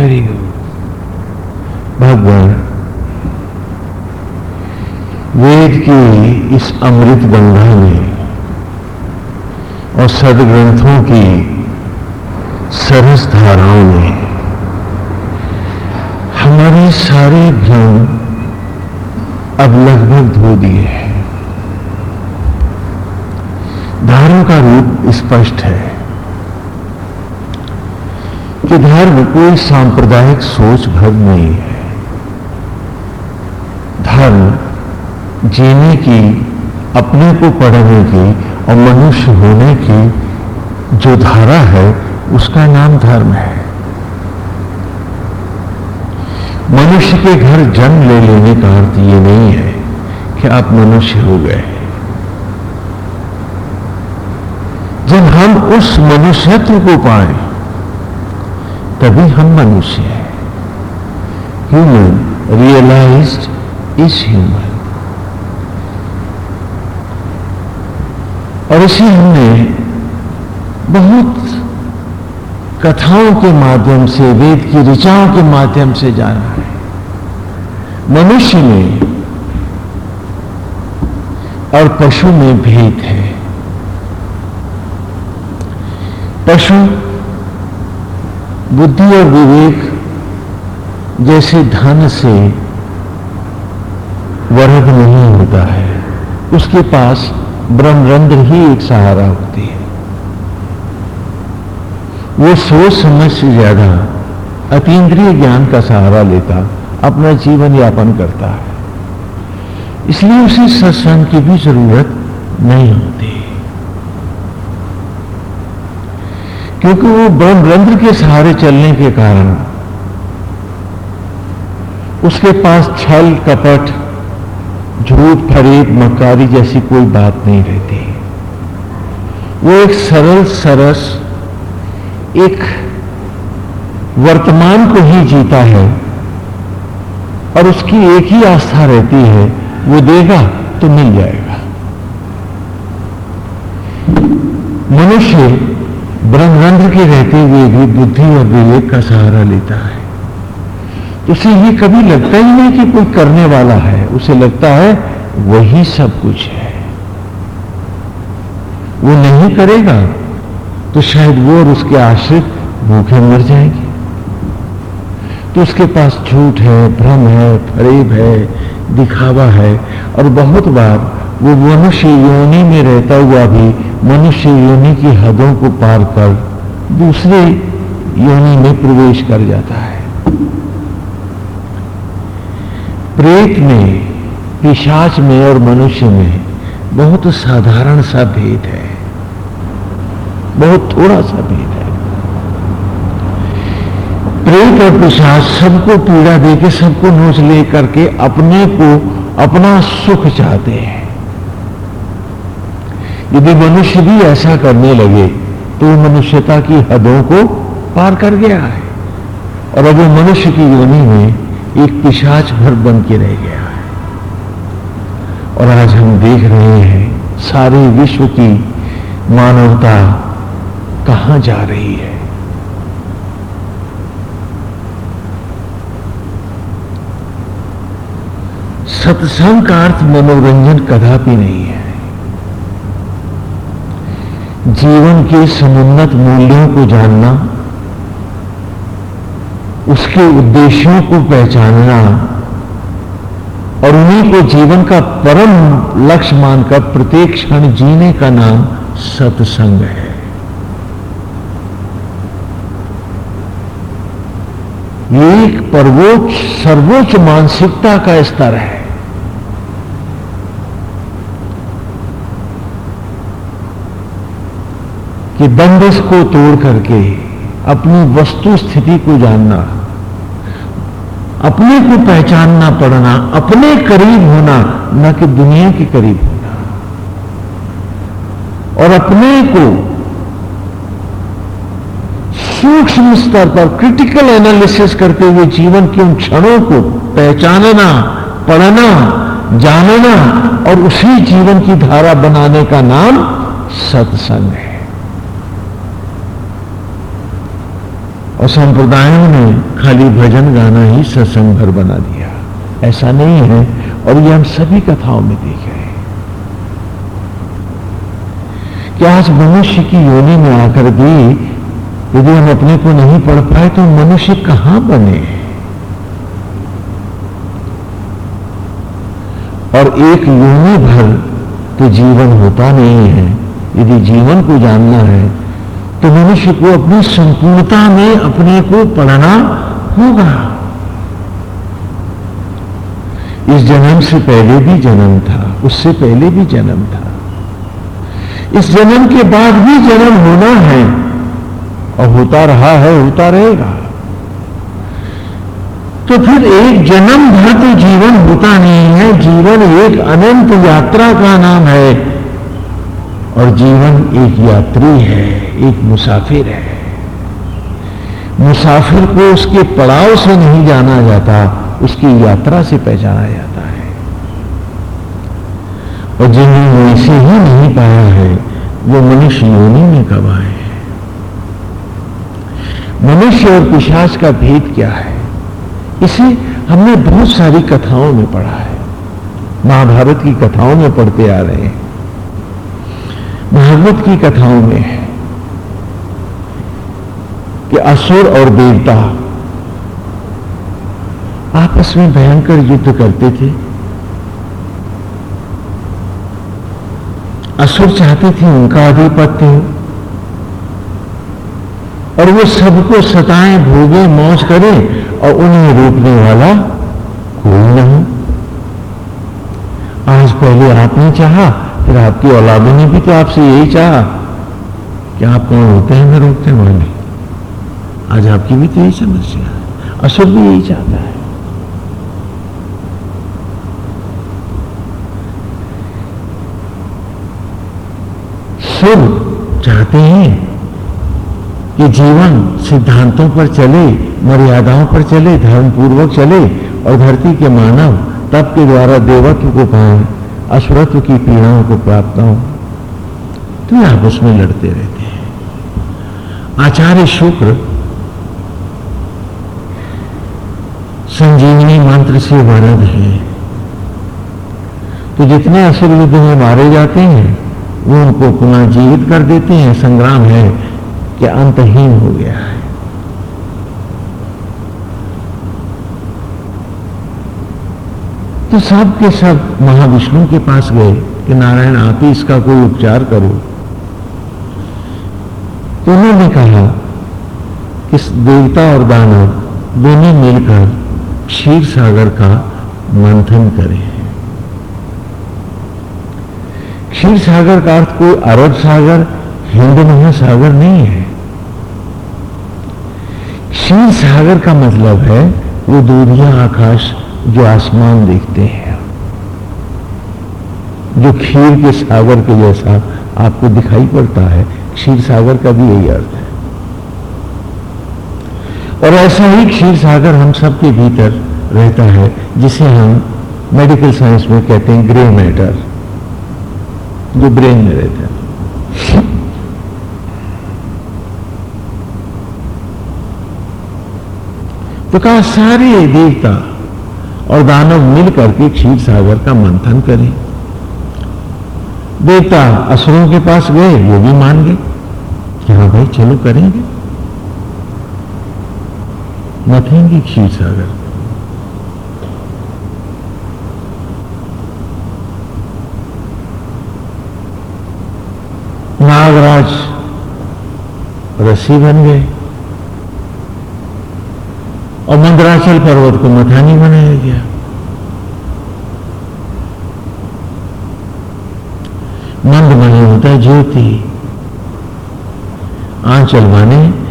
Good भगवान वेद की इस अमृत गंगा में और सदग्रंथों की सरस धाराओं में हमारे सारे भ्रम अब लगभग धो दिए हैं। धारों का रूप स्पष्ट है। कि धर्म कोई सांप्रदायिक सोच भर नहीं है। धर्म जीने की, अपने को पढ़ने की और मनुष्य होने की जो धारा है, उसका नाम धर्म है। मनुष्य के घर जन्म ले लेने का अर्थ ये नहीं है कि आप मनुष्य हो गए। जब हम उस मनुष्यत्व को पाए तभी हम मनुष्य हैं। ह्यूमन रियलाइज्ड इज़ ह्यूमन और इसे हमने बहुत कथाओं के माध्यम से, वेद की ऋचाओं के माध्यम से जाना है। मनुष्य में और पशु में भेद है। पशु बुद्धि और विवेक जैसे धन से वर्ग नहीं होता है। उसके पास ब्रह्मरंध्र ही एक सहारा होती है। वो सोच समझ से ज़्यादा अतीन्द्रिय ज्ञान का सहारा लेता, अपना जीवन यापन करता है। इसलिए उसे सत्संग की भी ज़रूरत नहीं होती क्योंकि वो ब्रह्मरंध्र के सहारे चलने के कारण उसके पास छल, कपट, झूठ, फरेब मकारी जैसी कोई बात नहीं रहती। वो एक सरल, सरस, एक वर्तमान को ही जीता है और उसकी एक ही आस्था रहती है, वो देगा तो मिल जाएगा। मनुष्य ब्रह्मरंध्र के रहते हुए भी बुद्धि और विवेक का सहारा लेता है। उसे ये कभी लगता ही नहीं कि कोई करने वाला है। उसे लगता है वही सब कुछ है। वो नहीं करेगा तो शायद वो और उसके आश्रित भूखे मर जाएँगे। तो उसके पास झूठ है, भ्रम है, फरेब है, दिखावा है और बहुत बार वो मनुष्य योनि में रहता हुआ भी मनुष्य योनि की हदों को पार कर दूसरे योनि में प्रवेश कर जाता है। प्रेत में, पिशाच में और मनुष्य में बहुत साधारण सा भेद है। बहुत थोड़ा सा भेद है। प्रेत और पिशाच सबको पीड़ा देके सबको नोच ले करके अपने को अपना सुख चाहते हैं। यदि मनुष्य भी ऐसा करने लगे तो मनुष्यता की हदों को पार कर गया है। और अब वो मनुष्य की योनि में एक पिशाच भर बन के रह गया है। और आज हम देख रहे हैं, सारे विश्व की मानवता कहाँ जा रही है। सत्संग का अर्थ मनोरंजन कदापि नहीं है। जीवन के समुन्नत मूल्यों को जानना, उसके उद्देश्यों को पहचानना और उन्हीं को जीवन का परम लक्ष्य मानकर प्रत्येक क्षण जीने का नाम सत्संग है। ये एक परवोच्च, सर्वोच्च मानसिकता का स्तर है। कि बंदिश को तोड़ करके अपनी वस्तु स्थिति को जानना, अपने को पहचानना पड़ना, अपने करीब होना, न कि दुनिया के करीब होना। और अपने को सूक्ष्म स्तर पर क्रिटिकल एनालिसिस करते हुए जीवन के उन क्षणों को पहचानना, पढ़ना, जानना और उसी जीवन की धारा बनाने का नाम सत्संग है। और संप्रदायों ने खाली भजन गाना ही सत्संग भर बना दिया। ऐसा नहीं है, और ये हम सभी कथाओं में देख रहे हैं। कि आज मनुष्य की योनि में आकर भी यदि हम अपने को नहीं पढ़ पाए तो मनुष्य कहाँ बने? और एक योनि भर तो जीवन होता नहीं है। यदि जीवन को जानना है तो मनुष्य को अपनी संपूर्णता में अपने को पढ़ना होगा। इस जन्म से पहले भी जन्म था, उससे पहले भी जन्म था। इस जन्म के बाद भी जन्म होना है और होता रहा है, होता रहेगा। तो फिर एक जन्म भर तो जीवन होता नहीं है, जीवन एक अनंत यात्रा का नाम है। और जीवन एक यात्री है, एक मुसाफिर है। मुसाफिर को उसके पड़ाव से नहीं जाना जाता, उसकी यात्रा से पहचाना जाता है। और जिन्हें इसे ही नहीं पाया है, वो मनुष्य योनि में कब आए मनुष्य और पिशाच का भेद क्या है? इसे हमने बहुत सारी कथाओं में पढ़ा है। महाभारत की कथाओं में पढ़ते आ रहे हैं। भागवत की कथाओं में है कि असुर और देवता आपस में भयंकर युद्ध करते थे। असुर चाहते थे उनका आधिपत्य और वो सबको सताएँ, भोगे, मौज करें, और उन्हें रोकने वाला कोई नहीं। आज पहले आपने चाहा फिर आपकी औलादों ने भी तो आपसे यही चाहा कि आप कौन होते हैं, मैं रोकते हैं वाले आज आपकी भी तो यही समस्या है, असुर भी यही चाहता है। सुर चाहते हैं कि जीवन सिद्धांतों पर चले, मर्यादाओं पर चले धर्म पूर्वक चले और धरती के मानव तप के द्वारा देवत्व को पाए। अश्वत्व की पीड़ाओं को प्राप्त हो तो आपस में लड़ते रहते हैं। आचार्य शुक्र संजीवनी मंत्र से वरद है। तो जितने असुर युद्ध में मारे जाते हैं, वो उनको पुनः जीवित कर देते हैं। संग्राम है कि अंतहीन हो गया है। तो सब के सब महाविष्णु के पास गए कि नारायण आप ही इसका कोई उपचार करो। तो उन्होंने कहा कि देवता और दानव दोनों मिलकर क्षीर सागर का मंथन करें। क्षीर सागर का अर्थ कोई अरब सागर, हिंद महासागर नहीं है। क्षीर सागर का मतलब है वो दूधिया आकाश जो आसमान देखते हैं। जो खीर के सागर के जैसा आपको दिखाई पड़ता है क्षीर सागर का भी यही अर्थ है। और ऐसा ही क्षीर सागर हम सबके भीतर रहता है, जिसे हम मेडिकल साइंस में कहते हैं ग्रे मैटर जो ब्रेन में रहता है। तो कहा सारे देवता और दानव मिल करके क्षीर सागर का मंथन करें। देवता असुरों के पास गए, वो भी मान गए कि हाँ भाई, चलो करेंगे। मथेंगे क्षीर सागर। नागराज रस्सी बन गए। और मंदराचल पर्वत को मथानी बनाया गया। मंद मनी होता है ज्योति। आंचल माने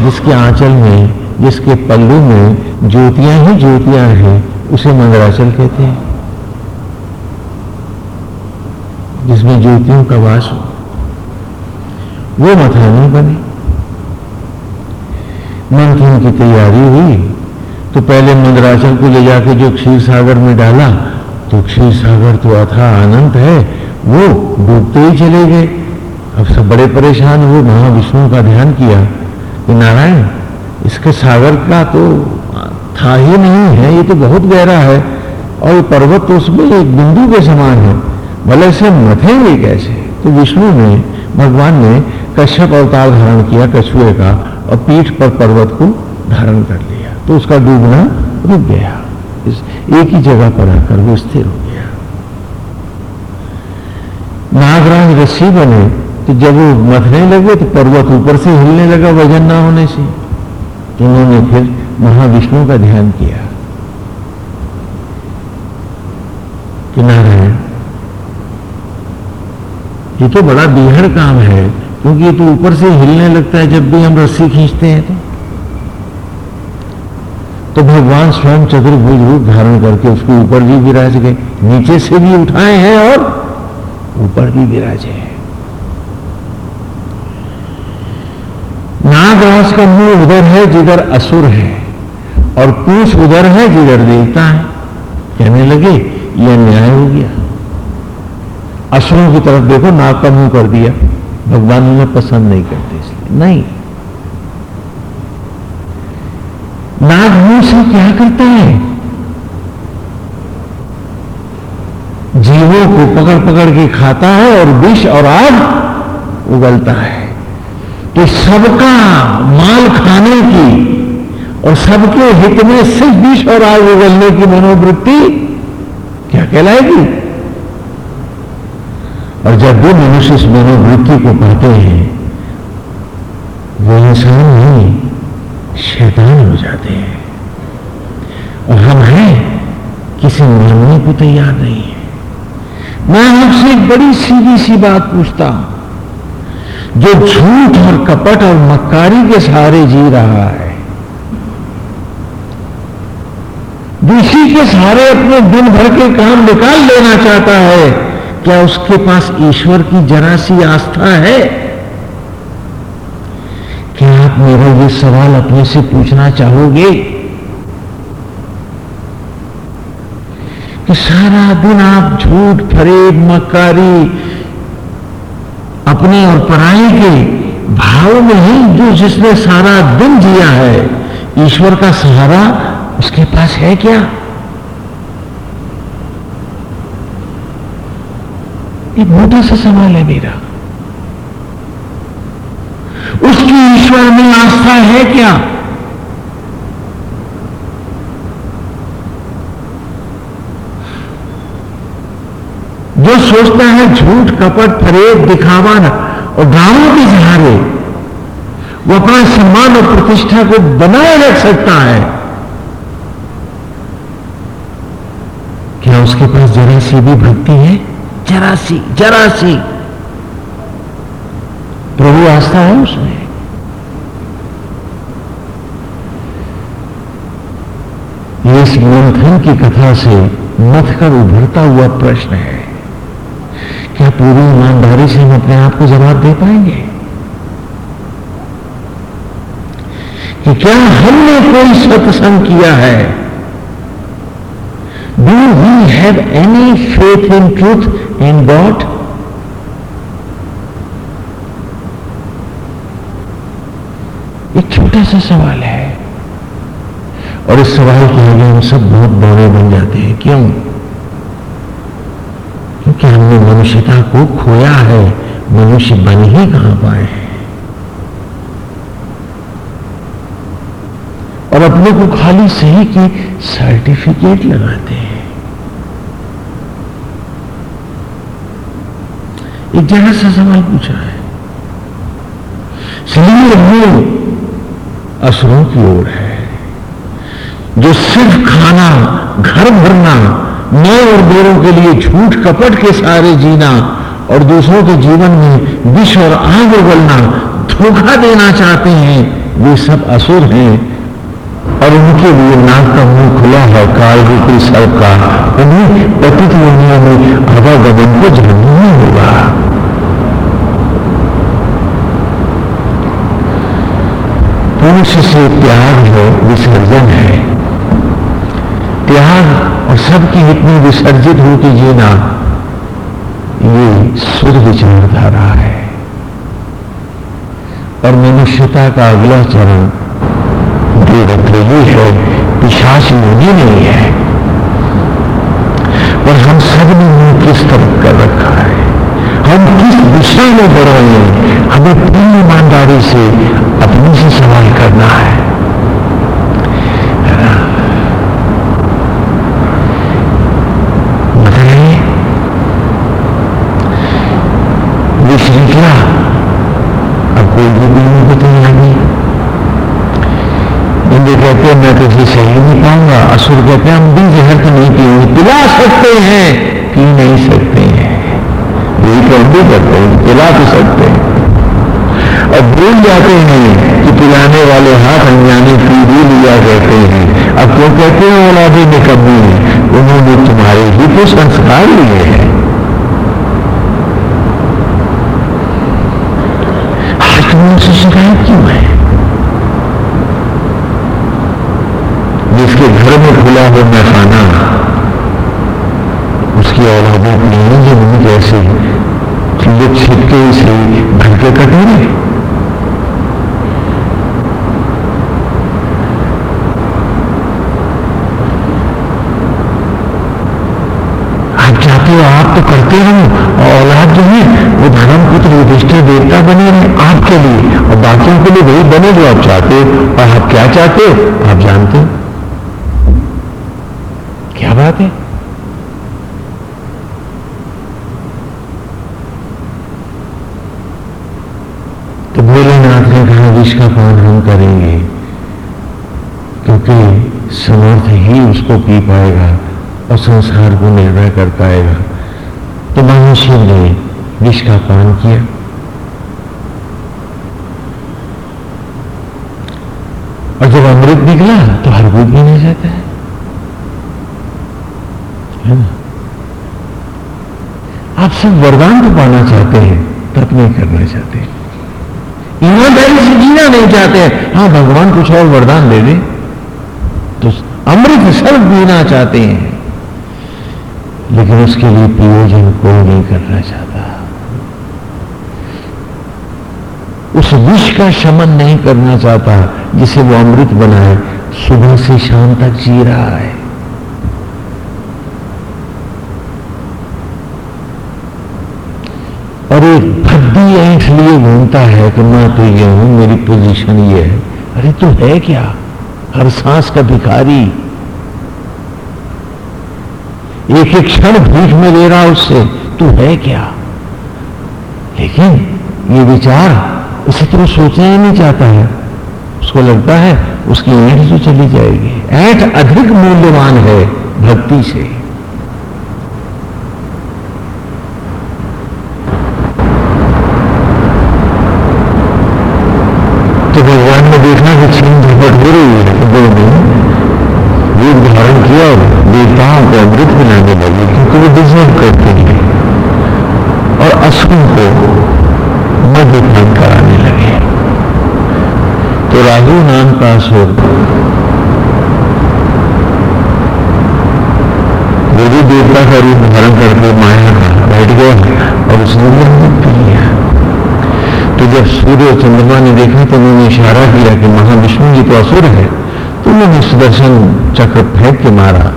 जिसके आंचल में, जिसके पल्लू में ज्योतियाँ ही ज्योतियाँ हैं, उसे मंदराचल कहते हैं। जिसमें ज्योतियों का वास हो। वो मथानी बने। मंथन की तैयारी हुई। तो पहले मंदराचल को ले जाके जो क्षीर सागर में डाला तो क्षीर सागर तो अथा अनंत है, वो डूबते ही चले गए। अब सब बड़े परेशान हुए, महाविष्णु का ध्यान किया, कि नारायण, इसके सागर का तो था ही नहीं है, ये तो बहुत गहरा है, और पर्वत तो उसमें एक बिंदु के समान है, भले से मथेंगे कैसे तो विष्णु ने, भगवान ने कश्यप अवतार धारण किया कछुए का, और पीठ पर पर्वत को धारण कर लिया। तो उसका डूबना रुक गया। इस एक ही जगह पर आकर वो स्थिर हो गया। नागराज रस्सी बने तो जब वो मथने लगे तो पर्वत ऊपर से हिलने लगा, वज़न ना होने से। तो उन्होंने फिर महाविष्णु का ध्यान किया कि नारायण, ये तो बड़ा बीहड़ काम है, क्योंकि ये तो ऊपर से हिलने लगता है जब भी हम रस्सी खींचते हैं तो। तो भगवान स्वयं चतुर्भुज रूप धारण करके उसके ऊपर भी विराज गए। नीचे से भी उठाए हैं और ऊपर भी विराजे हैं। नागराज का मुँह उधर है जिधर असुर है और पूछ उधर है जिधर देवता है। कहने लगे, यह न्याय हो गया। असुरों की तरफ़ देखो, नाग का मुँह कर दिया। भगवान उन्हें पसंद नहीं करते इसलिए। नहीं नाग मुँह से क्या करता है? जीवों को पकड़ पकड़ के खाता है और विष और आग उगलता है। तो सबका माल खाने की और सबके हित में सिर्फ़ विष और आग उगलने की मनोवृत्ति क्या कहलाएगी? और जब भी मनुष्य इस मनोवृत्ति को पाते हैं, वो इंसान नहीं, शैतान हो जाते हैं। और हम हैं, किसी मानने को तैयार नहीं है। मैं आपसे एक बड़ी सीधी सी बात पूछता हूँ। जो झूठ और कपट और मक्कारी के सहारे जी रहा है, दूसरी के सहारे अपने दिन भर के काम निकाल लेना चाहता है, क्या उसके पास ईश्वर की जरा सी आस्था है? क्या आप मेरा ये सवाल अपने से पूछना चाहोगे? कि सारा दिन आप झूठ फरेब मकारी अपने और पराई के भाव में ही जो जिसने सारा दिन जिया है, ईश्वर का सहारा उसके पास है क्या? एक मोटा सा सवाल है मेरा। उसकी ईश्वर में आस्था है क्या? जो सोचता है झूठ कपट फरेब दिखावा और गाँवों के सहारे वो अपना सम्मान और प्रतिष्ठा को बनाए रख सकता है। क्या उसके पास जरा सी भी भक्ति है? जरा सी जरा सी। प्रभु आस्था है उसमें। इस मंथन की कथा से मथ कर उभरता हुआ प्रश्न है। क्या पूरी ईमानदारी से हम अपने आप को जवाब दे पाएँगे? कि क्या हमने कोई सत्संग किया है? Do we have any faith in truth in God एक छोटा सा सवाल है। और इस सवाल के आगे हम सब बहुत बड़े बन जाते हैं। क्यों? क्योंकि हमने मनुष्यता को खोया है, मनुष्य बन ही कहाँ पाए हैं? और अपने को खाली सही की सर्टिफिकेट लगाते हैं। एक जरा सा सवाल पूछा है। शरीर मूल असुरों की ओर है, जो सिर्फ़ खाना, घर भरना नए और बेरों के लिए झूठ कपट के सारे जीना और दूसरों के जीवन में विष और आग उगलना, धोखा देना चाहते हैं, वे सब असुर हैं और उनके लिए नाक का मुँह खुला है, काल रूपी सर्प का। उन्हें पतित दुनिया में आवागमन को जानना होगा। पुरुष से त्याग है, विसर्जन है। त्याग और सबके हित में विसर्जित होकर जीना, ये शुद्ध विचारधारा है। और मनुष्यता का अगला चरण ये है, पिशाच योगी नहीं है। और हम सबने मुँह किस तरफ़ कर रखा है? हम किस विषय में बढ़ रहे हैं हमें पूरी ईमानदारी से अपने से सवाल करना है विष निकला अब कोई भी नहीं को तो नहीं इंद्र कहते हैं मैं तुझे सही नहीं पाऊँगा असुर कहते हैं हम भी जहर तो नहीं पिएँगे पिला सकते हैं पी नहीं सकते हैं यही तो हम भी करते हैं पिला तो सकते हैं और भूल जाते हैं कि पिलाने वाले हाथ अनजाने पी भी लिया कहते हैं अब क्यों कहते हैं औलादी में कमी उन्होंने तुम्हारे ही तो संस्कार लिए हैं आज तुम उनसे शिकायत क्यों है जिसके घर में खुला हो मैं खाना उसकी औलादों नहीं जो उन्हें कैसे लुक छिपके से भर के कटोरे आप चाहते हो आप तो करते हो और औलाद जो है, वो धर्म पुत्र युधिष्ठिर देवता बने रहे आपके लिए, और बाकियों के लिए वही बने जो आप चाहते हो, और आप क्या चाहते हो, आप जानते हो। बात। है तो भोलेनाथ ने कहा विष का पान हम करेंगे, क्योंकि समर्थ ही उसको पी पाएगा और संसार को निर्णय कर पाएगा। तो मनुष्य ने विष का पान किया। और जब अमृत निकला तो हर कोई पीना जाता है। है ना? आप सब वरदान को पाना चाहते हैं तप नहीं करना चाहते। ईमानदारी से जीना नहीं चाहते हाँ। भगवान कुछ और वरदान दे दे। तो अमृत सर्व पीना चाहते हैं। लेकिन उसके लिए प्रयोजन कोई नहीं करना चाहता। उस विष का शमन नहीं करना चाहता, जिसे वो अमृत बनाए, सुबह से शाम तक जी रहा है। और भद्दी ऐठ लिए घूमता है कि मैं तो ये हूँ, मेरी पोजीशन ये है। अरे तू है क्या? हर सांस का भिखारी। एक एक क्षण भीख में ले रहा उससे, तू है क्या? लेकिन ये विचार उसे तो सोचना ही नहीं चाहता है। उसको लगता है उसकी ऐठ तो चली जाएगी। ऐठ अधिक मूल्यवान है भक्ति से तो भगवान ने देखा कि छीन झपट हो रही है तो ने रूप धारण किया और देवताओं को अमृत बनाने लगे क्योंकि वो डिजर्व करते हैं और असुर को मध्यपान कराने लगे तो राहु नाम का असुर वो भी देवता का रूप धारण करके माया बैठ गया और उसने लिया तो जब सूर्य और चंद्रमा ने देखा तो उन्होंने इशारा किया कि महाविष्णु जी तो असुर है। तो उन्होंने सुदर्शन चक्र फेंक के मारा।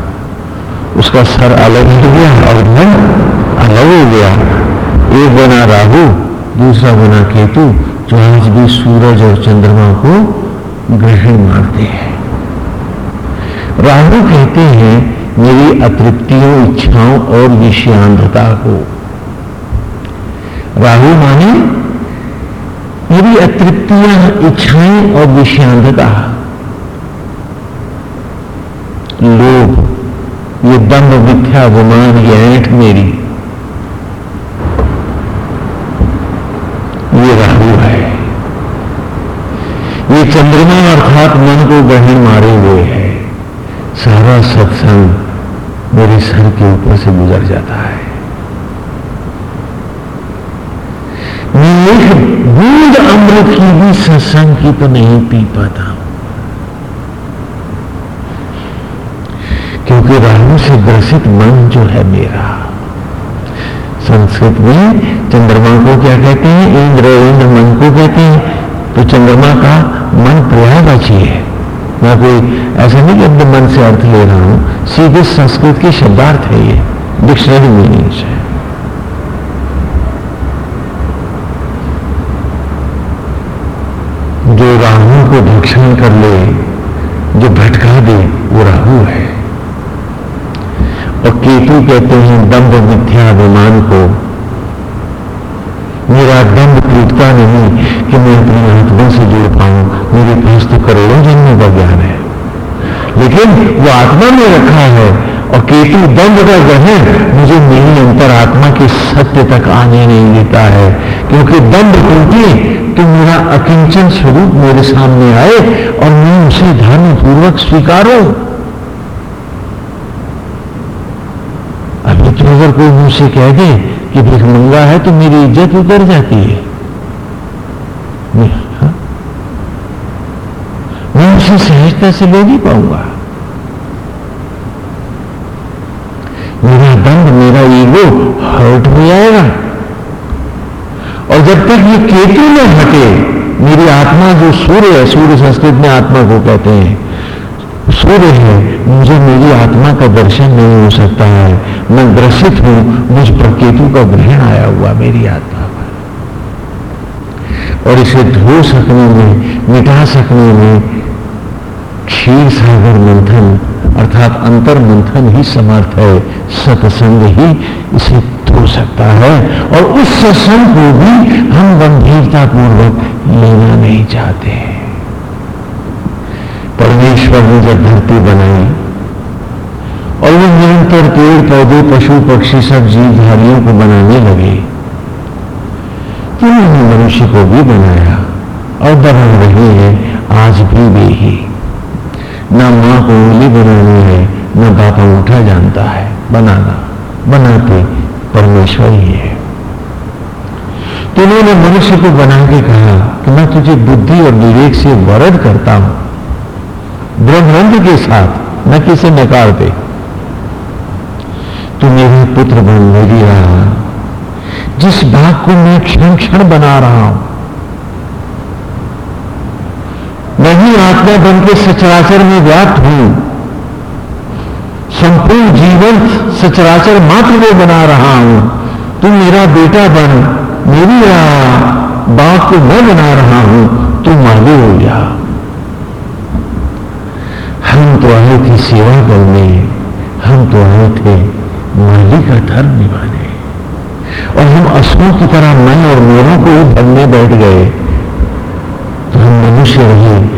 उसका सर अलग हो गया और मन अलग हो गया। एक बना राहु, दूसरा बना केतु, जो आज भी सूरज और चंद्रमा को ग्रहण मारते हैं। राहु कहते हैं, मेरी अतृप्तियों, इच्छाओं और विषयांधता को। राहु माने, मेरी अतृप्तियाँ, इच्छाएँ और विषयांधता लोभ, ये दम्भ मिथ्या, गुमान, ये ऐठ मेरी ये राहु है ये चंद्रमा अर्थात मन को ग्रहण मारे हुए है। सारा सत्संग मेरे सर के ऊपर से गुजर जाता है। मैं एक बूंद अमृत की भी सत्संग की तो नहीं पी पाता क्योंकि राहु से ग्रसित मन जो है मेरा। संस्कृत में चंद्रमा को क्या कहते हैं? इंद्र इंद्र मन को कहते हैं। तो चंद्रमा का मन पर्यायवाची है मैं कोई ऐसा नहीं कि मन से अर्थ ले रहा हूँ। सीधे संस्कृत की शब्दार्थ है ये। डिक्शनरी मीनिंग्स है। जो राहु को भक्षण कर ले, जो भटका दे, वो राहु है। और केतु कहते हैं दम्भ मिथ्या अभिमान को। मेरा दम्भ टूटता नहीं कि मैं अपनी आत्मा से जुड़ पाऊँ। मेरे पास तो करोड़ों जन्म का ज्ञान है। लेकिन वो आत्मा में रखा है और केतु दंड का ग्रहण मुझे मेरी अंतरात्मा के सत्य तक आने नहीं देता है। क्योंकि दंड टूटे तो मेरा अकिंचन स्वरूप मेरे सामने आए और मैं उसे धर्म पूर्वक स्वीकारूं। अभी तो अगर कोई मुझसे कह दे कि भिखमंगा है तो मेरी इज़्ज़त उतर जाती है हाँ? मैं से ले नहीं पाऊँगा? मेरा दंड, मेरा ईगो हर्ट हो जाएगा। और जब तक ये केतु न हटे, मेरी आत्मा जो सूर्य है, सूर्य संस्कृत में आत्मा को कहते हैं, सूर्य है, मुझे मेरी आत्मा का दर्शन नहीं हो सकता है। मैं ग्रसित हूँ, मुझ पर केतु का ग्रहण आया हुआ मेरी आत्मा पर। और इसे धो सकने में, मिटा सकने में क्षीर सागर मंथन, अर्थात अंतर मंथन ही समर्थ है, सत्संग ही इसे हो सकता है। और उस सत्संग को भी हम गंभीरता पूर्वक लेना नहीं चाहते परमेश्वर ने जब धरती बनाई, और वो निरंतर पेड़, पौधे, पशु, पक्षी सब जीवधारियों को बनाने लगे तो उन्होंने मनुष्य को भी बनाया, और बना रहे हैं, आज भी वे ही। न माँ को उंगली बनानी है, ना बापा उठा जानता है। बनाना, बनाते परमेश्वर ही। है तो मनुष्य को बना के कहा कि मैं तुझे बुद्धि और विवेक से वरद करता हूँ। ब्रह्मांड के साथ न किसे नकार दे। तू मेरा पुत्र बन, मेरी रहा जिस बात को मैं क्षण क्षण बना रहा हूँ मैं ही आत्मा बन के सचराचर में व्याप्त हूँ। संपूर्ण जीवन सचराचर मात्र में बना रहा हूँ। तू मेरा बेटा बन, मेरी बाप को मैं बना रहा हूँ। तू मालू हो। जा हम तो आए थे सेवा करने हम तो आए थे माली का धर्म निभाने। और हम असुरों की तरह मैं और मेरों को बनने बैठ गए। तो हम मनुष्य रहे।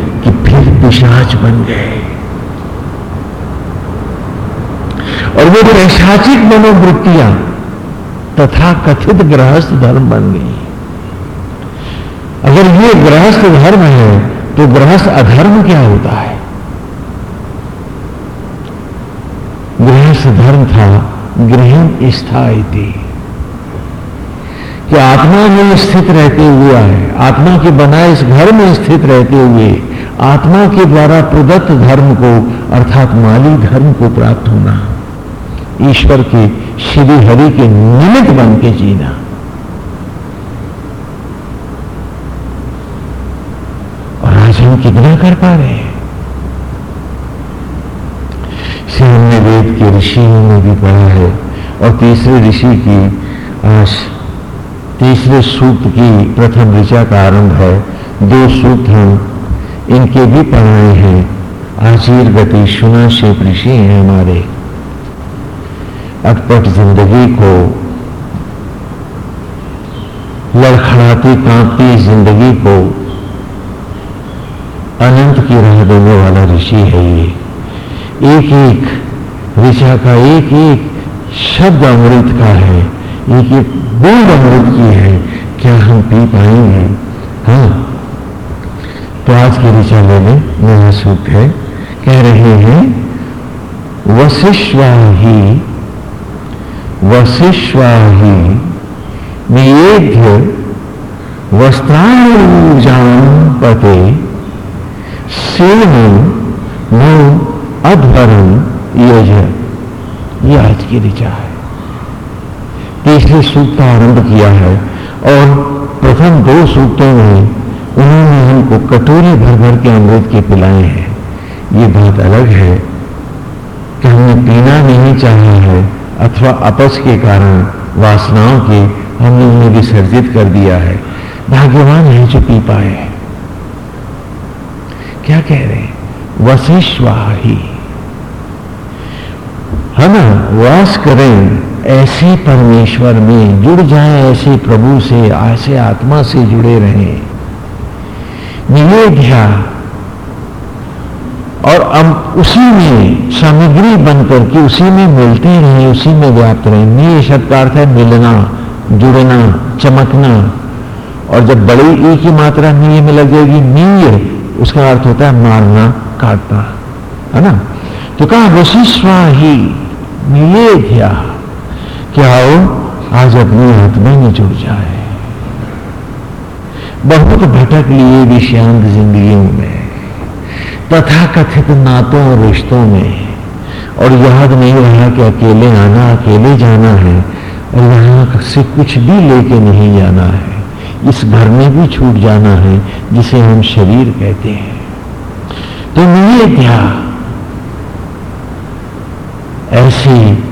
फिर पिशाच बन गए। और वो पैशाचिक मनोवृत्तियाँ तथा कथित गृहस्थ धर्म बन गई। अगर ये गृहस्थ धर्म है तो गृहस्थ अधर्म क्या होता है? गृहस्थ धर्म था गृह स्थायी कि आत्मा में स्थित रहते हुए है, आत्मा के बनाए इस घर में स्थित रहते हुए आत्मा के द्वारा प्रदत्त धर्म को, अर्थात माली धर्म को प्राप्त होना, ईश्वर के श्री हरि के निमित्त बन के जीना। और आज हम कितना कर पा रहे हैं? इसे हमने वेद के ऋषियों में भी पढ़ा है, और तीसरे ऋषि की आज तीसरे सूक्त की प्रथम ऋचा का आरंभ है। दो सूक्त हम इनके भी पढ़ाए हैं। आजीर गति सुना से ऋषि हैं हमारे। अटपट ज़िंदगी को लड़खड़ाती कांपती ज़िंदगी को अनंत की राह देने वाला ऋषि है ये। एक एक, ऋषा का एक एक शब्द अमृत का है। एक एक बूंद अमृत की है। क्या हम पी पाएँगे? हाँ। तो आज की ऋषा लेने नया सुख है। कह रहे हैं, वशिष्वाही वशिष्वाही नियेभ्य वस्त्रानुजान पते सेवन नो अध्वरम यज। ये आज की ऋचा है। तीसरे सूक्त का आरंभ किया है और प्रथम दो सूक्तों में उन्होंने हमको कटोरे भर भर के अमृत के पिलाए हैं। ये बात अलग है कि हमने पीना नहीं चाहा है अथवा अपस के कारण वासनाओं के हमने उन्हें विसर्जित कर दिया है। भाग्यवान है जो पी पाए क्या कह रहे हैं? वशिष्वाही। है ना वास करें, ऐसे परमेश्वर में जुड़ जाए, ऐसे प्रभु से, ऐसे आत्मा से जुड़े रहें। निवेद्या और अब उसी में सामग्री बनकर के उसी में मिलते रहे उसी में व्याप्त रहे निय शब्द का अर्थ है मिलना, जुड़ना, चमकना। और जब बड़ी ई की मात्रा निय में लग जाएगी नीय उसका अर्थ होता है मारना, काटना। है ना? तो कहा वशिष्वा ही निये ध्या क्या हो? आज अपनी आत्मा में जुड़ जाए। बहुत भटक लिए विषांत जिंदगियों में तथा कथित नातों और रिश्तों में। और याद नहीं रहा कि अकेले आना, अकेले जाना है, और यहाँ से कुछ भी लेके नहीं जाना है। इस घर में भी छूट जाना है, जिसे हम शरीर कहते हैं। तो नहीं क्या ऐसी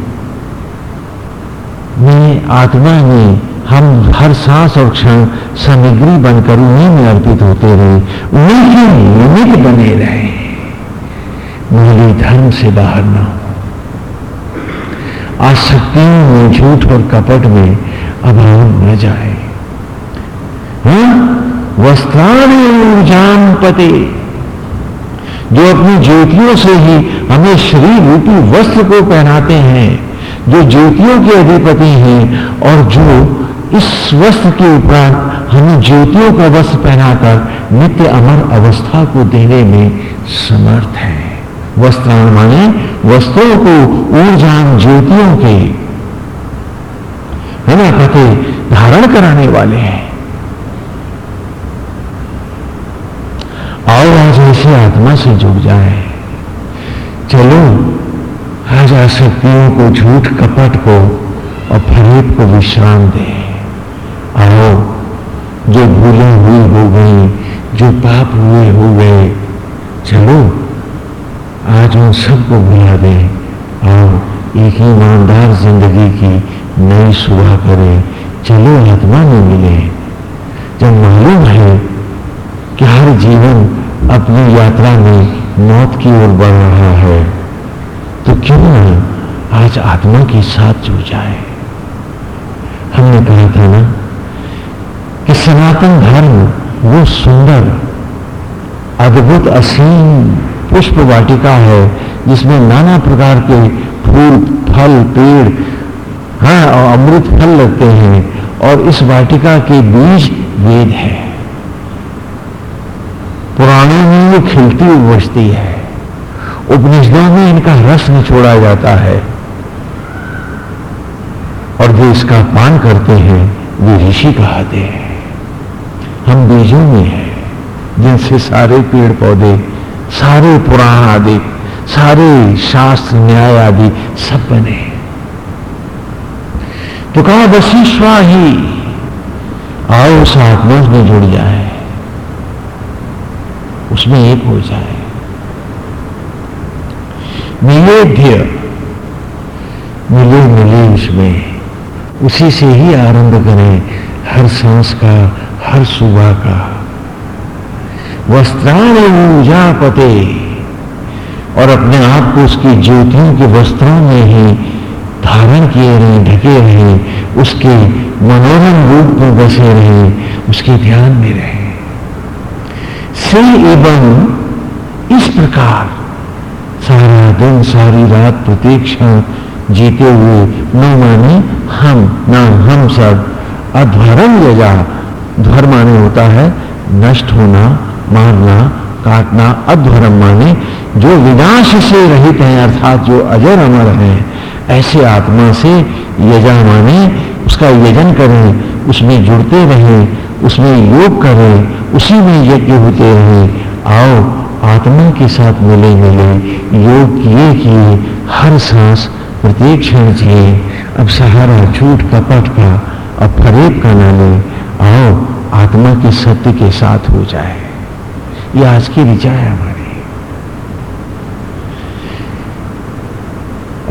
में आत्मा में हम हर सांस और क्षण सामग्री बनकर उन्हीं में अर्पित होते रहे, उन्हीं के निमित्त बने रहे मूली धर्म से बाहर ना हो आसक्तियों में झूठ और कपट में अभाव न जाए हाँ? वस्त्राण ऊर्जान पते जो अपनी ज्योतियों से ही हमें शरीर रूपी वस्त्र को पहनाते हैं, जो ज्योतियों के अधिपति हैं और जो इस वस्त्र के ऊपर हमें ज्योतियों का वस्त्र पहनाकर नित्य अमर अवस्था को देने में समर्थ है। वस्त्राण माने वस्त्रों को ऊर्जान ज्योतियों के है ना कहते धारण कराने वाले हैं। आओ आज ऐसी आत्मा से जुड़ जाए। चलो, आज आसक्तियों को झूठ कपट को और फरेब को विश्राम दें। आओ, जो भूलें हुई हो गई, जो पाप हुए हो गए, चलो, आज उन सबको भुला दें। और एक ईमानदार ज़िंदगी की नई सुबह करें। चलो, आत्मा में मिले। जब मालूम है कि हर जीवन अपनी यात्रा में मौत की ओर बढ़ रहा है तो क्यों ना आज आत्मा के साथ जुड़ जाए? हमने कहा था ना कि सनातन धर्म वो सुंदर, अद्भुत असीम पुष्प वाटिका है, जिसमें नाना प्रकार के फूल, फल, पेड़ हाँ और अमृत फल लगते हैं, और इस वाटिका के बीज वेद है। पुराणों में वो खिलती उपजती है। उपनिषदों में इनका रस निचोड़ा जाता है। और जो इसका पान करते हैं, वे ऋषि कहते हैं। हम बीजों में हैं, जिनसे सारे पेड़ पौधे सारे पुराण आदि, सारे शास्त्र, न्याय आदि सब बने। तो कहा वशिष्वा ही आओ उस आत्मा में जुड़ जाए। उसमें एक हो जाए। मिले ध्य मिले मिले उसमें, उसी से ही आरंभ करें हर सांस का हर सुबह का वस्त्राण ऊर्जा पते और अपने आप को उसकी ज्योतियों के वस्त्रों में ही धारण किए रहे, ढके रहे, उसके मनोरम रूप में बसे रहे, उसके ध्यान में रहे। से एवं इस प्रकार सारा दिन, सारी रात प्रतीक्षा जीते हुए, न माने हम, न हम सब अधर्म यजा धर्म माने होता है, नष्ट होना, मारना, काटना अध्वरम माने जो विनाश से रहित है, अर्थात जो अजर अमर है, ऐसे आत्मा से यजा माने, उसका यजन करें, उसमें जुड़ते रहें, उसमें योग करें, उसी में यज्ञ होते रहें। आओ, आत्मा के साथ मिले मिले, योग किए किए, हर सांस प्रत्येक क्षण जिए। अब सहारा, झूठ कपट का, अब फरेब का ना ले आत्मा की सत्य के साथ हो जाए। ये आज की ऋचा है हमारी।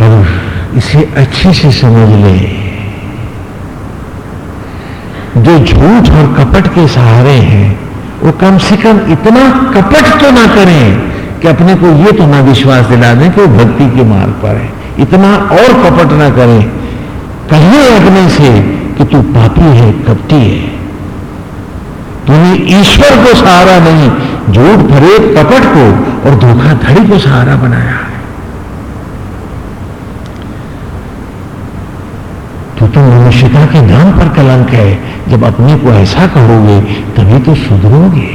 और इसे अच्छे से समझ ले। जो झूठ और कपट के सहारे हैं, वो कम से कम इतना कपट तो ना करें कि अपने को ये तो ना विश्वास दिला दें कि वो भक्ति के मार्ग पर है। इतना और कपट ना करें। कहिए अपने से कि तू पापी है, कपटी है। तूने ईश्वर को सहारा नहीं, झूठ भरे कपट को और धोखाधड़ी को सहारा बनाया है। तो तुम मनुष्यता के नाम पर कलंक है, जब अपने को ऐसा कहोगे, तभी तो सुधरोगे।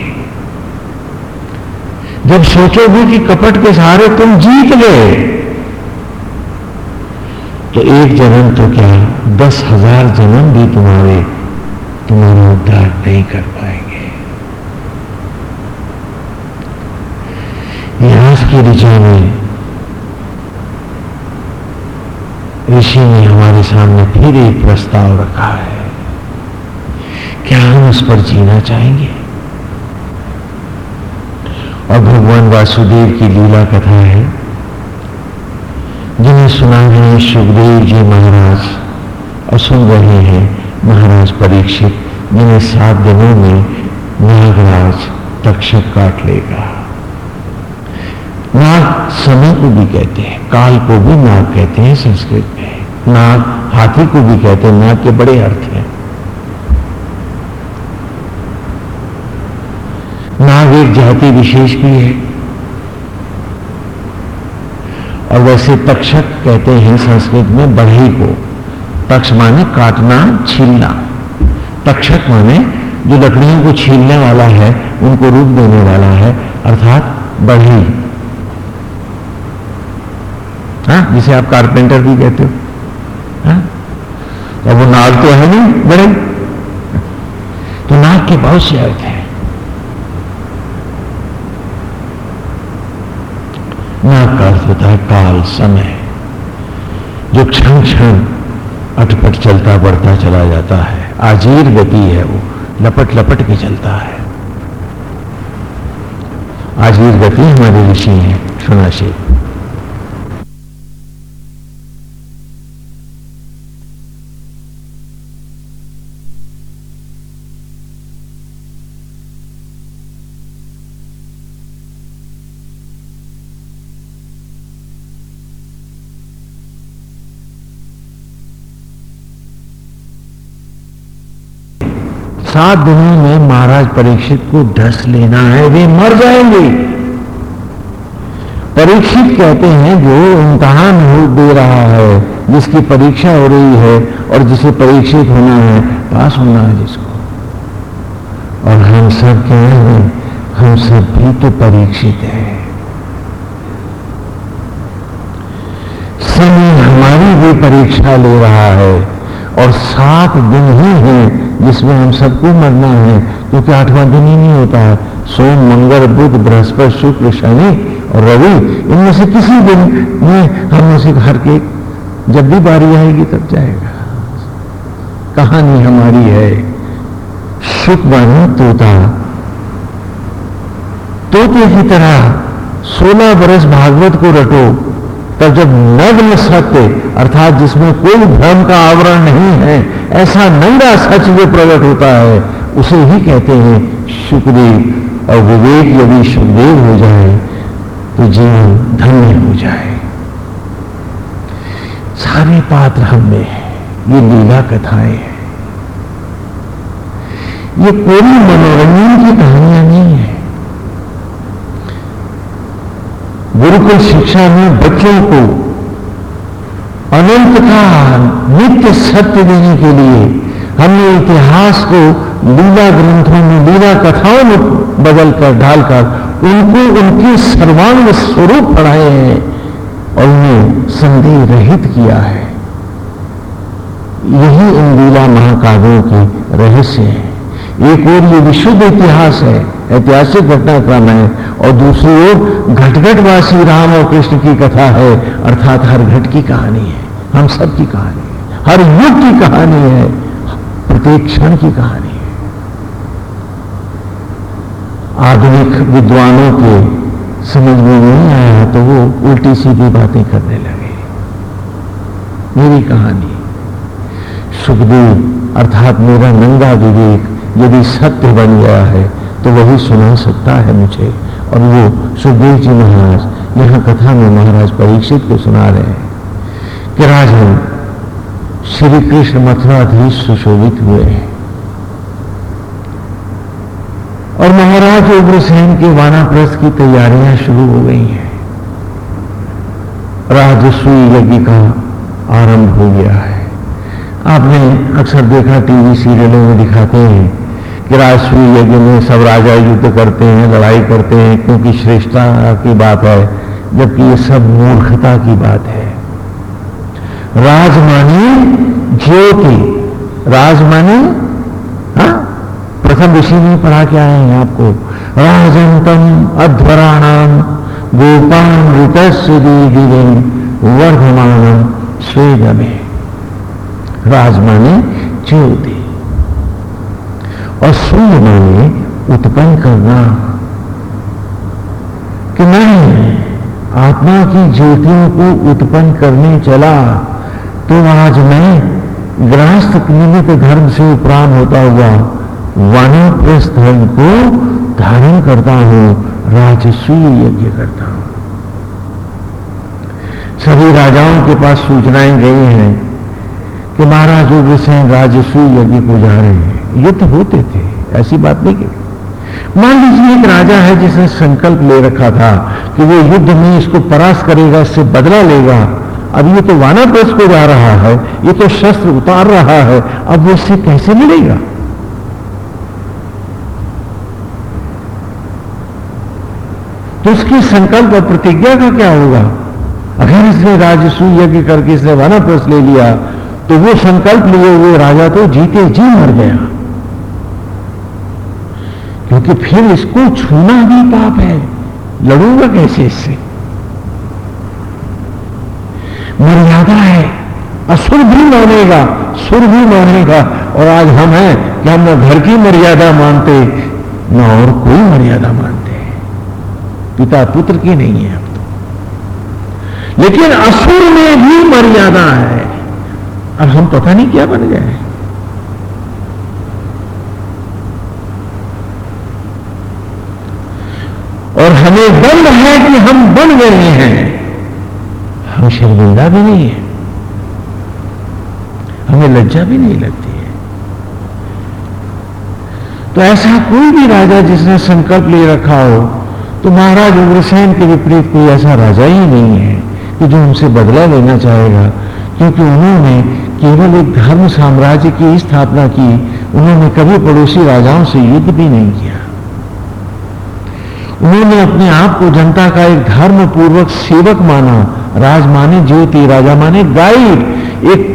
जब सोचोगे कि कपट के सहारे तुम जीत गए तो एक जन्म तो क्या दस हज़ार जन्म भी तुम्हारे, तुम्हारा उद्धार नहीं कर पाएँगे यहाँ की ऋचा में ऋषि ने हमारे सामने फिर एक प्रस्ताव रखा है क्या हम उस पर जीना चाहेंगे? और भगवान वासुदेव की लीला कथा है, जिन्हें सुना है सुखदेव जी महाराज और सुन रहे हैं महाराज परीक्षित, जिन्हें सात दिनों में नागराज तक्षक काट लेगा। नाग समय को भी कहते हैं, काल को भी नाग कहते हैं संस्कृत में। नाग हाथी को भी कहते हैं, नाग के बड़े अर्थ हैं। नाग एक जाति विशेष भी है। और वैसे तक्षक कहते हैं संस्कृत में बढ़ई को। तक्ष माने काटना, छीलना। तक्षक माने जो लकड़ियों को छीलने वाला है, उनको रूप देने वाला है, अर्थात बढ़ी हाँ? जिसे आप कारपेंटर भी कहते हो। और वो नाग तो है नहीं, बड़े। तो नाग के बहुत से अर्थ हैं। नाग का अर्थ होता है काल समय, जो क्षण क्षण अटपट चलता, बढ़ता, चला जाता है। आजीर गति है वो लपट लपट के चलता है। आजीर गति हमारे ऋषि हैं सुनाशी सात दिनों में महाराज परीक्षित को ढस लेना है, वे मर जाएँगे। परीक्षित कहते हैं, जो इम्तहान हो, दे रहा है, जिसकी परीक्षा हो रही है और जिसे परीक्षित होना है, पास होना है जिसको। और हम सब क्या हैं, हम सब भी तो परीक्षित है। समय हमारी भी परीक्षा ले रहा है और सात दिन ही हैं जिसमें हम सबको मरना है, क्योंकि आठवां दिन ही नहीं होता है। सोम, मंगल, बुध, बृहस्पति, शुक्र, शनि और रवि, इनमें से किसी दिन में हम उसे हर के, जब भी बारी आएगी तब जाएगा। कहानी हमारी है सुख मानो तोता। तोते की तरह सोलह बरस भागवत को रटो। तब जब नग्न सत्य, अर्थात जिसमें कोई भ्रम का आवरण नहीं है, ऐसा नंगा सच जो प्रकट होता है, उसे ही कहते हैं सुखदेव और विवेक यदि सुखदेव हो जाए तो जीवन धन्य हो जाए। सारे पात्र हम में है, ये लीला कथाएँ हैं। ये कोई मनोरंजन की कहानियाँ नहीं है गुरुकुल शिक्षा में बच्चों को अनंत का नित्य सत्य देने के लिए हमने इतिहास को लीला ग्रंथों में, लीला कथाओं में बदलकर, ढालकर उनको उनके सर्वांग स्वरूप पढ़ाए हैं और उन्हें संदेह रहित किया है। यही इन लीला महाकाव्यों के रहस्य है। एक और ये विशुद्ध इतिहास है ऐतिहासिक घटनाक्रम है और दूसरी ओर घटघटवासी राम और कृष्ण की कथा है, अर्थात हर घट की कहानी है, हम सब की कहानी है, हर युग की कहानी है, प्रत्येक क्षण की कहानी है। आधुनिक विद्वानों के समझ में नहीं आया तो वो उल्टी सीधी बातें करने लगे। मेरी कहानी, सुखदेव, अर्थात मेरा नंगा विवेक, यदि सत्य बन गया है तो वही सुना सकता है मुझे। और वो सुखदेव जी महाराज यहाँ कथा में महाराज परीक्षित को सुना रहे हैं कि राजन श्री कृष्ण मथुराधीश सुशोभित हुए हैं। और महाराज उग्रसेन के वानाप्रस्थ की तैयारियाँ शुरू हो गई हैं। राजस्वी यज्ञ का आरंभ हो गया है। आपने अक्सर देखा टीवी सीरियलों में दिखाते हैं कि यज्ञ में सब राजा युद्ध करते हैं, लड़ाई करते हैं, क्योंकि श्रेष्ठता की बात है, जबकि ये सब मूर्खता की बात है। राज माने ज्योति। राज माने हाँ? प्रथम ऋषि में पढ़ा के आए हैं आपको? राजंतम अध्वराणाम गोपान ऋतस्वीन वर्धमान स्वेद में राज ज्योति। और सूर्य माने उत्पन्न करना कि मैं आत्मा की ज्योतियों को उत्पन्न करने चला तो आज मैं गृहस्थ निमित धर्म से उपराम होता हुआ वानप्रस्थ धर्म को धारण करता हूँ, राजस्वी यज्ञ करता हूँ। सभी राजाओं के पास सूचनाएँ गई हैं कि महाराज उग्रसेन राजस्वी यज्ञ को जा रहे हैं युद्ध होते थे, ऐसी बात नहीं की मान लीजिए एक राजा है जिसने संकल्प ले रखा था कि वो युद्ध में इसको परास्त करेगा, इससे बदला लेगा। अब ये तो वानाप्रस्थ को जा रहा है, ये तो शस्त्र उतार रहा है, अब वो उससे कैसे मिलेगा? तो उसकी संकल्प और प्रतिज्ञा का क्या होगा? अगर इसने राजस्व यज्ञ करके इसने वानाप्रस्थ ले लिया तो वो संकल्प लिए हुए राजा तो जीते जी मर गया। क्योंकि फिर इसको छूना भी पाप है। लड़ूँगा कैसे इससे? मर्यादा है। असुर भी मानेगा, सुर भी मानेगा, और आज हम हैं कि हम न घर की मर्यादा मानते, न और कोई मर्यादा मानते। पिता पुत्र की नहीं है अब तो। लेकिन असुर में भी मर्यादा है। अब हम पता नहीं क्या बन गए और हमें दंड है कि हम बन गए हैं। हम शर्मिंदा भी नहीं है। हमें लज्जा भी नहीं लगती है। तो ऐसा कोई भी राजा जिसने संकल्प ले रखा हो तो महाराज उग्रसेन के विपरीत कोई ऐसा राजा ही नहीं है कि जो हमसे बदला लेना चाहेगा, क्योंकि उन्होंने केवल एक धर्म साम्राज्य की स्थापना की, उन्होंने कभी पड़ोसी राजाओं से युद्ध भी नहीं किया। उन्होंने अपने आप को जनता का एक धर्म पूर्वक सेवक माना। राज माने ज्योति राजा माने गाइड, एक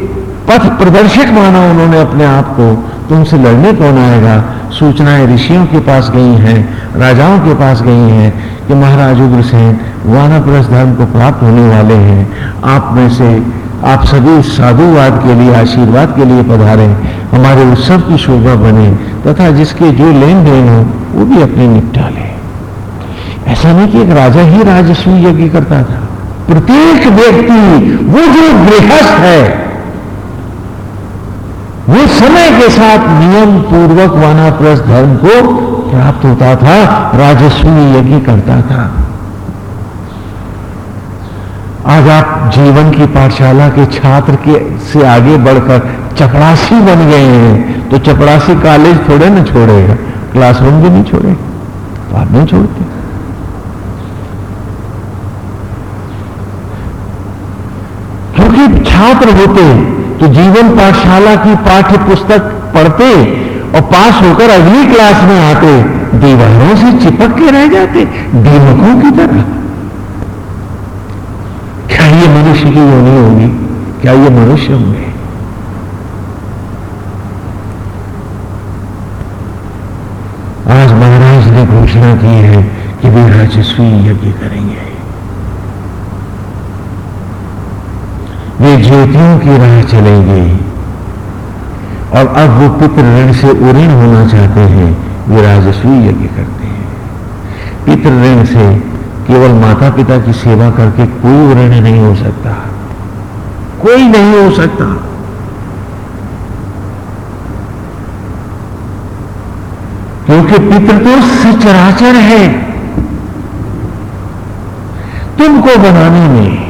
पथ प्रदर्शक माना उन्होंने अपने आप को। तुमसे लड़ने कौन आएगा? सूचनाएँ ऋषियों के पास गई हैं, राजाओं के पास गई हैं कि महाराज उग्रसेन वानप्रस्थ धर्म को प्राप्त होने वाले हैं। आप में से आप सभी साधुवाद के लिए, आशीर्वाद के लिए पधारें। हमारे उत्सव की शोभा बने तथा जिसके जो लेन देन हो, वो भी अपने निपटा ले। ऐसा नहीं कि एक राजा ही राजस्वी यज्ञ करता था। प्रत्येक व्यक्ति, वो जो गृहस्थ है, वो समय के साथ नियम पूर्वक वानाप्रस्थ धर्म को प्राप्त होता था, राजस्वी यज्ञ करता था। आज आप जीवन की पाठशाला के छात्र के से आगे बढ़कर चपरासी बन गए हैं तो चपरासी कॉलेज थोड़े ना छोड़ेगा क्लासरूम भी नहीं छोड़ेगा तो आप नहीं छोड़ते। क्योंकि छात्र होते तो जीवन पाठशाला की पाठ्य पुस्तक पढ़ते और पास होकर अगली क्लास में आते, दीवारों से चिपक के रह जाते, दीमकों की तरह। क्या ये मनुष्य की योनि होगी? क्या ये मनुष्य होंगे? आज महाराज ने घोषणा की है कि वे राजस्वी यज्ञ करेंगे। वे ज्योतियों की राह चलेंगे। और अब वो पितृ ऋण से उऋण होना चाहते हैं, वे राजस्वी यज्ञ करते हैं। पितृ ऋण से केवल माता पिता की सेवा करके कोई ऋण नहीं हो सकता। कोई नहीं हो सकता। क्योंकि पितृ तो सचराचर है। तुमको बनाने में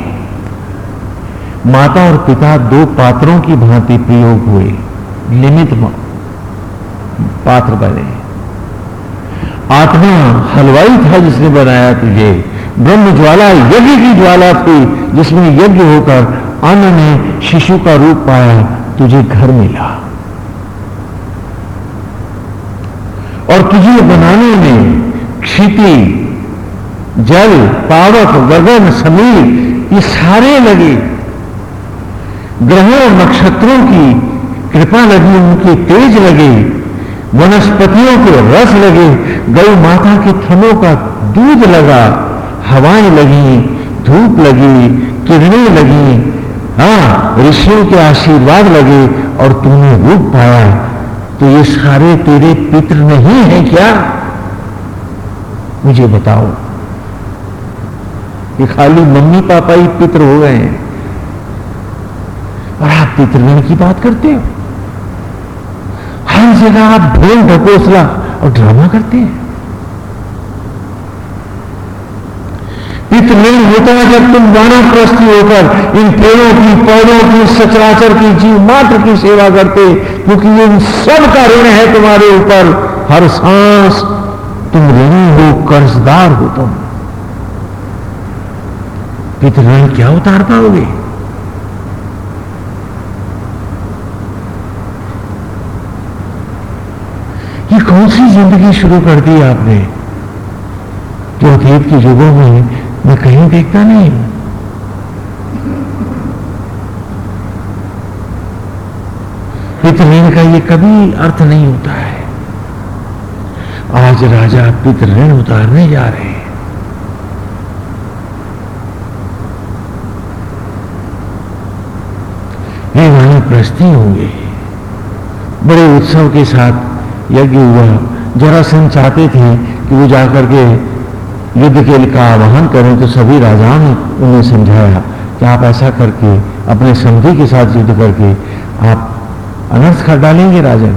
माता और पिता दो पात्रों की भांति प्रयोग हुए। निमित पात्र बने। आत्मा हलवाई था जिसने बनाया तुझे ब्रह्म ज्वाला यज्ञ की ज्वाला थी जिसमें यज्ञ होकर अन्न ने शिशु का रूप पाया, तुझे घर मिला। और तुझे बनाने में क्षिति, जल, पावक गगन समीर, ये सारे लगे। ग्रहों और नक्षत्रों की कृपा लगी, उनके तेज लगे, वनस्पतियों के रस लगे, गौ माता के थनों का दूध लगा, हवाएँ लगी, धूप लगी, किरणें लगी। हाँ ऋषियों के आशीर्वाद लगे और तूने रूप पाया। तो ये सारे तेरे पित्र नहीं है क्या? मुझे बताओ। ये खाली मम्मी पापा ही पित्र हो गए हैं। पितृगण की बात करते हो। हर जगह आप ढोल, ढकोसला और ड्रामा करते हैं। पितृण होता है जब तुम वानप्रस्थी होकर इन पेड़ों की, पौधों की, सचराचर की, जीव मात्र की सेवा करते, क्योंकि इन सब का ऋण है तुम्हारे ऊपर। हर सांस तुम ऋणी हो, कर्जदार हो तुम। पितृण क्या उतार पाओगे ये कौन सी ज़िंदगी शुरू कर दी आपने? जो अतीत के युगों में मैं कहीं देखता नहीं। पितृण का ये कभी अर्थ नहीं होता है। आज राजा पितृण उतारने जा रहे हैं। ये प्रस्ती होंगे। बड़े उत्सव के साथ यज्ञ हुआ। जरासन चाहते थे कि वो जाकर के युद्ध के का आह्वान करें तो सभी राजाओं ने उन्हें समझाया कि आप ऐसा करके, अपने संधि के साथ युद्ध करके, आप अनर्थ कर डालेंगे राजन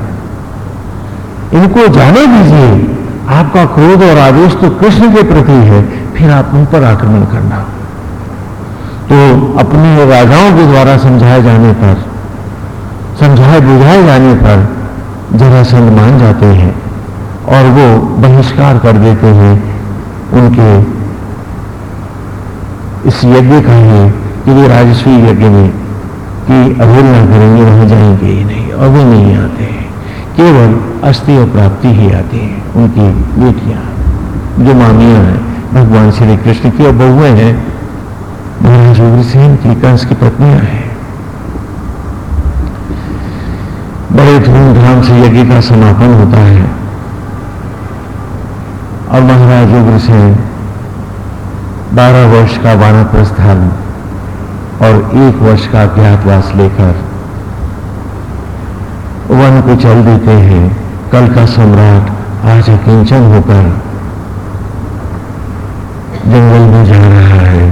इनको जाने दीजिए। आपका क्रोध और आदेश तो कृष्ण के प्रति है, फिर आप उन पर आक्रमण करना। तो अपने राजाओं के द्वारा समझाए जाने पर समझाए बुझाए जाने पर जरासंध मान जाते हैं और वो बहिष्कार कर देते हैं उनके इस यज्ञ का ही, कि वे राजस्वी यज्ञ में, की अवहेलना करेंगे, वहाँ जाएँगे ही नहीं, और वे नहीं आते हैं। केवल अस्थि और प्राप्ति ही आती है, उनकी बेटियाँ, जो मामियाँ हैं, भगवान श्री कृष्ण की और बहुएँ हैं। महाराज उग्रसेन की कंस की पत्नियाँ हैं बड़े धूमधाम से यज्ञ का समापन होता है। और महाराज उग्र से बारह वर्ष का वानप्रस्थ धर्म और एक वर्ष का अज्ञातवास लेकर वन को चल देते हैं। कल का सम्राट आज अकिंचन होकर जंगल में जा रहा है।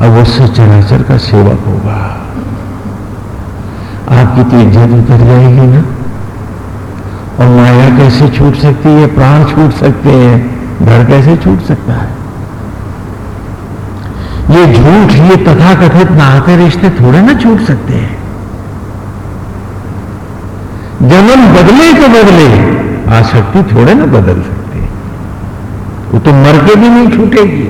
अब वो चराचर का सेवक होगा। आपकी तो इज़्ज़त उतर जाएगी ना? और माया कैसे छूट सकती है? प्राण छूट सकते हैं। घर कैसे छूट सकता है? ये झूठ, ये तथा कथित नाते रिश्ते थोड़े ना छूट सकते हैं। जन्म बदले तो बदले, आसक्ति थोड़े ना बदल सकते वो तो मर के भी नहीं छूटेगी।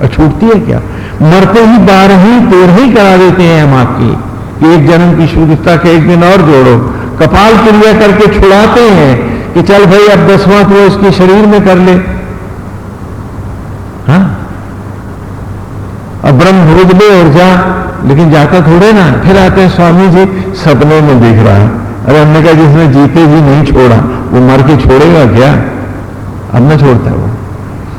और छूटती है क्या? मरते ही बारह ही, तेरह ही करा देते हैं हम आपकी। एक जन्म की शुद्धता के एक दिन और जोड़ो। कपाल क्रिया करके छुड़ाते हैं कि चल भाई अब दसवां तो उसके शरीर में कर ले। हाँ? अब ब्रह्म भोज ले और जा लेकिन जाता थोड़े ना फिर आते हैं स्वामी जी सपने में दिख रहा है। अरे हमने कहा जिसने जीते भी नहीं छोड़ा वो मर के छोड़ेगा क्या? अब ना छोड़ता वो।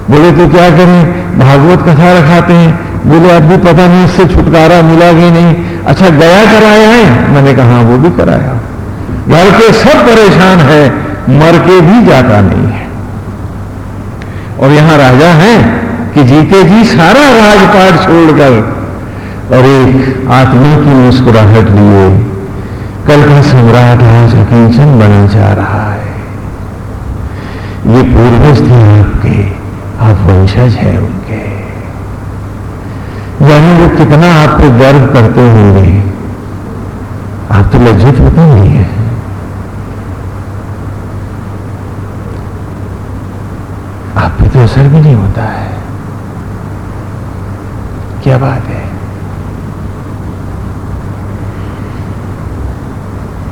बोले तो क्या करें? भागवत कथा रखाते हैं। बोले अब भी पता नहीं इससे छुटकारा मिला कि नहीं। अच्छा गया कराया है? मैंने कहा हाँ, वो भी कराया। घर के सब परेशान है, मर के भी जाता नहीं है। और यहाँ राजा है कि जीते जी सारा राजपाट छोड़कर और एक आत्मा की मुस्कुराहट लिए, कल का सम्राट आज अकिंचन बना जा रहा है। ये पूर्वज थे आपके, आप वंशज है उनके। यानी वो कितना आप पे गर्व करते होंगे। आप तो लज्जित होते नहीं है। आप पे तो असर भी नहीं होता है। क्या बात है?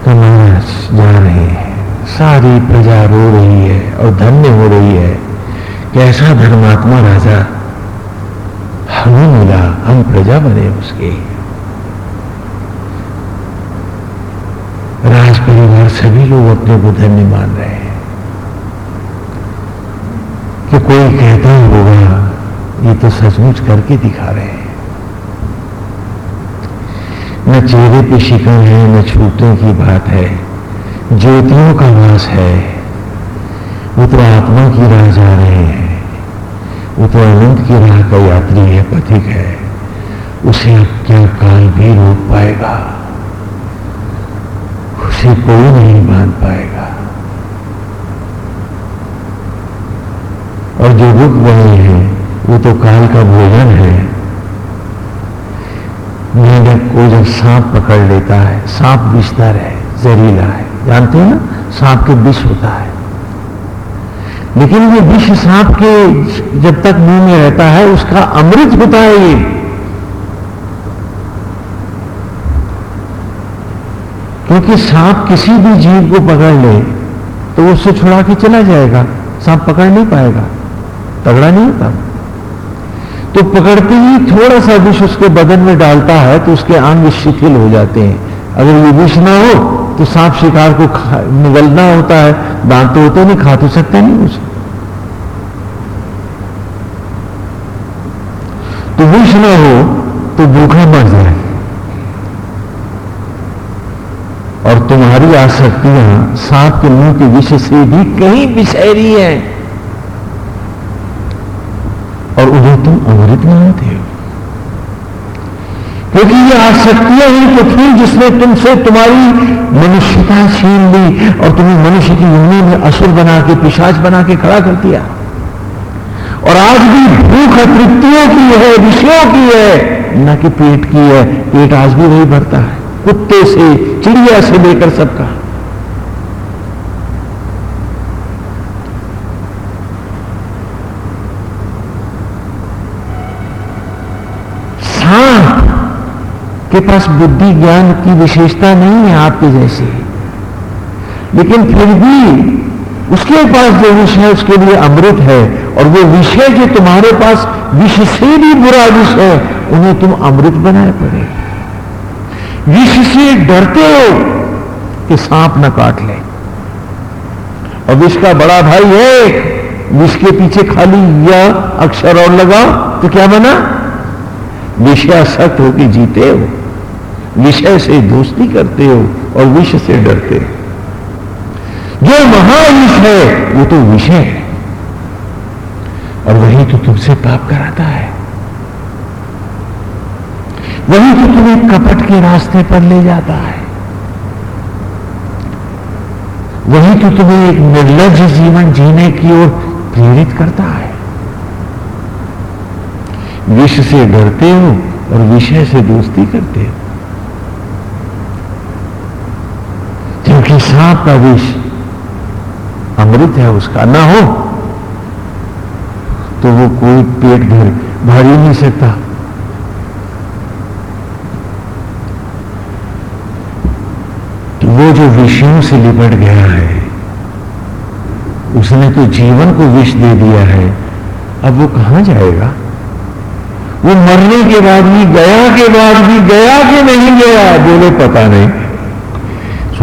कमास जा रहे हैं। सारी प्रजा रो रही है और धन्य हो रही है कैसा धर्मात्मा राजा हमें मिला, हम प्रजा बने उसके। राज परिवार सभी लोग अपने को धन्य मान रहे हैं। कि कोई कहता ही होगा, ये तो सचमुच करके दिखा रहे हैं। न चेहरे पे शिकन है, न छूटने की बात है, ज्योतियों का वास है। वो तो आत्मा की राह जा रहे हैं। वो तो अनंत की राह का यात्री है, पथिक है। उसे क्या काल भी रोक पाएगा? उसे कोई नहीं बाँध पाएगा। और जो रुक गए हैं, वो तो काल का भोजन है। मेंढक को जब सांप पकड़ लेता है, सांप विस्तार है जहरीला है। जानते हैं ना? सांप के विष होता है। लेकिन ये विष सांप के जब तक मुँह में रहता है, उसका अमृत होता है ये। क्योंकि सांप किसी भी जीव को पकड़ ले तो उससे छुड़ा के चला जाएगा। सांप पकड़ नहीं पाएगा। तगड़ा नहीं होता। तो पकड़ते ही थोड़ा सा विष उसके बदन में डालता है तो उसके अंग शिथिल हो जाते हैं। अगर ये विष ना हो तो सांप शिकार को निगलना होता है। दांत तो होते नहीं, खा तो सकते नहीं उसे। तो विष ना हो तो भूखा मर जाए। और तुम्हारी आसक्तियाँ सांप के मुँह के विष से भी कहीं विषैरी हैं और उन्हें तुम अमृत मानते हो। क्योंकि ये आसक्तियाँ हैं तो फिर जिसने तुमसे तुम्हारी मनुष्यता छीन ली और तुम्हें मनुष्य की योनि में असुर बना के, पिशाच बना के खड़ा कर दिया। और आज भी भूख तृप्तियों की है, विषयों की है, न कि पेट की है। पेट आज भी वही भरता है। कुत्ते से, चिड़िया से लेकर सबका सांप के पास बुद्धि ज्ञान की विशेषता नहीं है आपके जैसे। लेकिन फिर भी उसके पास जो विषय है, उसके लिए अमृत है, और वो विषय जो तुम्हारे पास विष से भी बुरा विष है, उन्हें तुम अमृत बनाए पड़े। विष से डरते हो कि सांप न काट ले। और विष का बड़ा भाई है, विष के पीछे खाली यह अक्षर और लगा तो क्या बना? विषयासक्त होकर जीते हो। विषय से दोस्ती करते हो और विष से डरते हो। जो महाविष है, वो तो विषय है। और वही तो तुमसे पाप कराता है। वही तो तुम्हें कपट के रास्ते पर ले जाता है। वही तो तुम्हें एक निर्लज जीवन जीने की ओर प्रेरित करता है। विष से डरते हो और विषय से दोस्ती करते हो। सांप का विष अमृत है उसका, ना हो। तो वो कोई पेट भर भर ही नहीं सकता। तो वो जो विषयों से लिपट गया है, उसने तो जीवन को विष दे दिया है। अब वो कहाँ जाएगा? वो मरने के बाद भी, गया के बाद भी, गया कि नहीं गया, बोले, पता नहीं।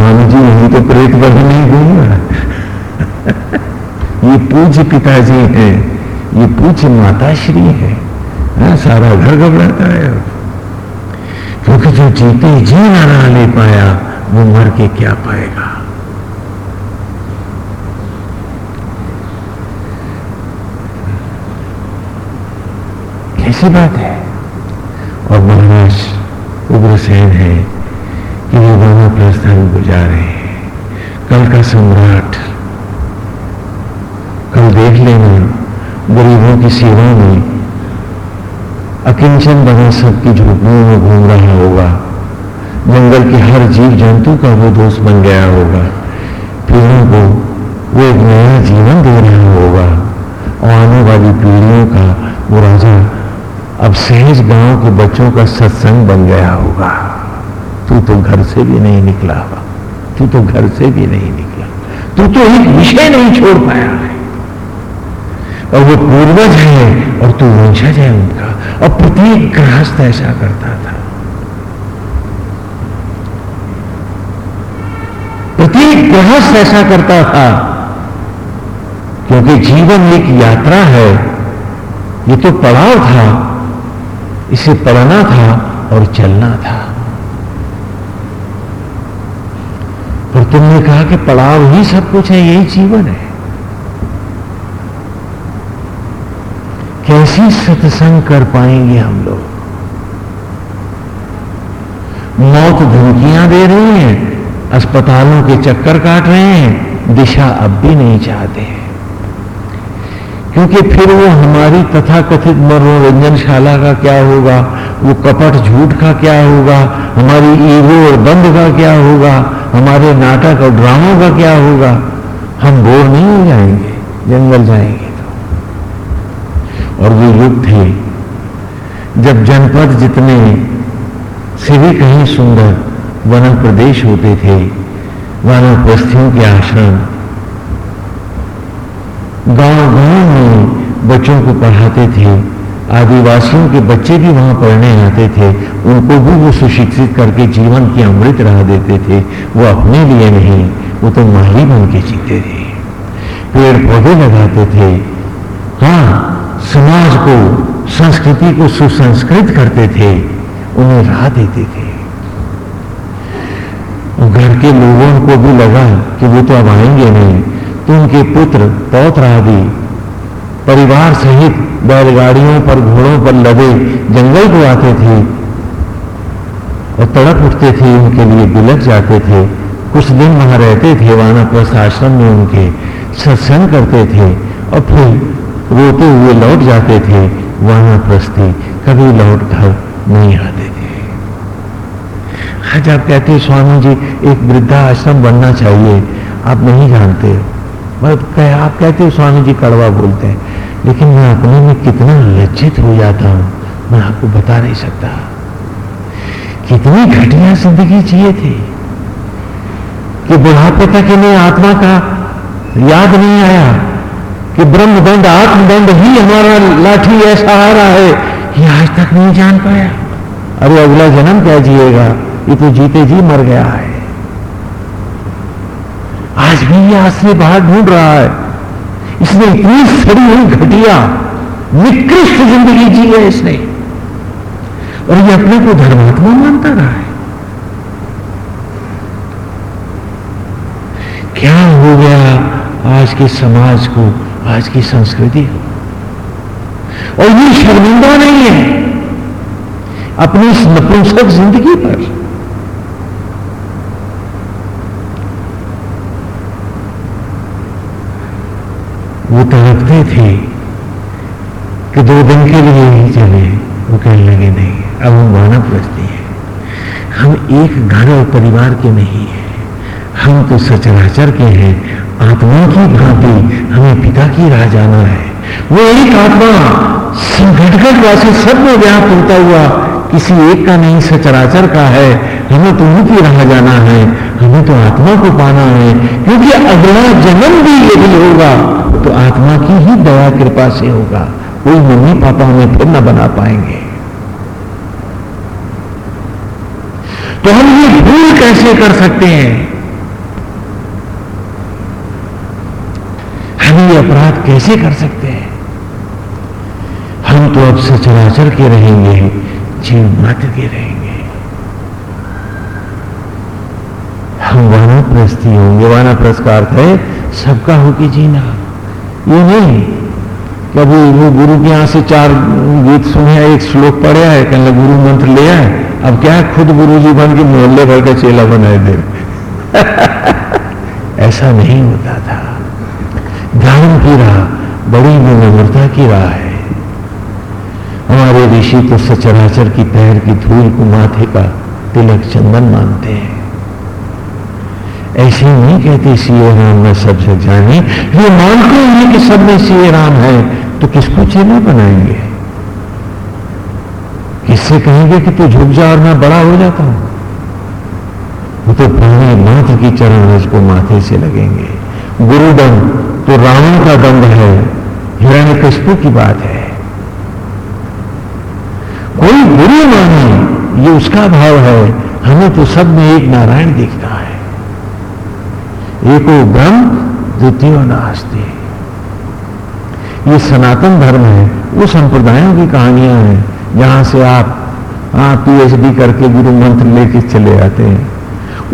स्वामी जी यही तो प्रेत बन नहीं घूमा ये पूज्य पिताजी हैं ये पूज्य माता श्री है हाँ, सारा घर घबराता है। क्योंकि जो जीते जी ना ले पाया वो मर के क्या पाएगा? कैसी बात है? और महाराज उग्रसेन है वो वाना प्रस्थान गुजार कल का सम्राट, कल देख लेना, गरीबों की सेवा में अकिंचन बना सबकी झोपड़ियों में घूम रहा होगा। जंगल के हर जीव जंतु का वो दोस्त बन गया होगा। पेड़ों को वो एक नया जीवन दे रहा होगा। और आने वाली पीढ़ियों का वो राजा अब सहज गाँव के बच्चों का सत्संग बन गया होगा। तू तो घर से भी नहीं निकला तू तो घर से भी नहीं निकला। तू तो एक विषय नहीं छोड़ पाया है। और वो पूर्वज है, और तू वंशज है उनका। और प्रत्येक गृहस्थ ऐसा करता था। प्रत्येक गृहस्थ ऐसा करता था, क्योंकि जीवन एक यात्रा है। ये तो पड़ाव था, इसे पढ़ना था और चलना था। और तुमने कहा कि पड़ाव ही सब कुछ है, यही जीवन है। कैसी सत्संग कर पाएँगे हम लोग? मौत धमकियाँ दे रही है, अस्पतालों के चक्कर काट रहे हैं, दिशा अब भी नहीं चाहते हैं। क्योंकि फिर वो हमारी तथाकथित मनोरंजनशाला का क्या होगा? वो कपट झूठ का क्या होगा? हमारी ईगो और बंद का क्या होगा? हमारे नाटक और ड्रामों का क्या होगा? हम बोर नहीं हो जाएँगे, जंगल जाएँगे तो। और वो युग थे, जब जनपद जितने से भी कहीं सुंदर वन प्रदेश होते थे वानप्रस्थियों के आश्रम गाँव गाँव में बच्चों को पढ़ाते थे। आदिवासियों के बच्चे भी वहाँ पढ़ने आते थे। उनको भी वो सुशिक्षित करके जीवन की अमृत राह देते थे। वो अपने लिए नहीं, वो तो माली बन के जीते थे। पेड़ पौधे लगाते थे। हाँ समाज को, संस्कृति को सुसंस्कृत करते थे। उन्हें राह देते थे। घर के लोगों को भी लगा कि वो तो अब आएँगे नहीं। तो उनके पुत्र पौत्र आदि परिवार सहित बैलगाड़ियों पर, घोड़ों पर लदे जंगल को आते थे और तड़प उठते थे, उनके लिए बिलक जाते थे। कुछ दिन वहाँ रहते थे, वानाप्रस्थ आश्रम में उनके सत्संग करते थे और फिर रोते हुए लौट जाते थे। वानाप्रस्थी कभी लौट घर नहीं आते थे। आज आप कहते हैं, स्वामी जी, एक वृद्धा आश्रम बनना चाहिए। आप नहीं जानते। मतलब कह, आप कहते हो स्वामी जी कड़वा बोलते हैं लेकिन मैं अपने में कितना लज्जित हो जाता हूँ मैं आपको बता नहीं सकता। कितनी घटिया ज़िंदगी जिए थे कि बुढ़ापे तक इन्हें आत्मा का याद नहीं आया कि ब्रह्मदंड आत्मदंड ही हमारा लाठी है सहारा है ये आज तक नहीं जान पाया। अरे अगला जन्म क्या जिएगा? ये तो जीते जी मर गया है। आज भी ये आश्रय बाहर ढूंढ रहा है। इसने इतनी सड़ी हुई घटिया, निकृष्ट ज़िंदगी जी है इसने। और ये अपने को धर्मात्मा मानता रहा है। क्या हो गया आज के समाज को, आज की संस्कृति को? और ये शर्मिंदा नहीं है अपनी नपुंसक ज़िंदगी पर। वो तड़पते थे कि दो दिन के लिए ही चले। वो कहने लगे, नहीं, अब हम मानव बचती है। हम एक घर और परिवार के नहीं हैं। हम तो सचराचर के हैं। आत्मा की भांति हमें पिता की राह जाना है। वो एक आत्मा संघटगट वासी सब में व्याप्त होता हुआ किसी एक का नहीं, सचराचर का है। हमें तो उनकी राह जाना है। हमें तो आत्मा को पाना है। क्योंकि अगला जन्म भी यदि होगा। तो आत्मा की ही दया, कृपा से होगा। कोई मम्मी पापा हमें फिर न बना पाएँगे। तो हम ये भूल कैसे कर सकते हैं? हम ये अपराध कैसे कर सकते हैं? हम तो अब सचराचर के रहेंगे, जीव मात्र के रहेंगे। हम वानाप्रस्थी होंगे। वाना अर्थ है सबका होके जीना। ये नहीं। कभी वो गुरु के यहाँ से चार गीत सुने एक श्लोक पढ़े है, कहने गुरु मंत्र ले आए। अब क्या है, खुद गुरु जी बन के मोहल्ले भर का चेला बनाए दे। ऐसा नहीं होता था। ज्ञान की राह, बड़ी विनम्रता की राह है। हमारे ऋषि तो सचराचर की पैर की धूल को माथे का तिलक चंदन मानते हैं। ऐसे नहीं कहते सीए राम में सबसे जाने। ये मानते हैं कि सब में सीए राम है तो किसको चेला बनाएँगे? किससे कहेंगे कि तू झुक जा और मैं बड़ा हो जाता हूँ? वो तो प्राणी मात्र की चरण रज को माथे से लगेंगे। गुरुदंड तो रावण का दंड है। हिरण्य की बात है। कोई गुरु माने, ये उसका भाव है। हमें तो सब में एक नारायण दिखता एको ब्रह्म द्वितीय नास्ते। ये सनातन धर्म है, वो संप्रदायों की कहानियाँ हैं। जहाँ से आप हाँ पीएचडी करके गुरु मंत्र लेके चले आते हैं।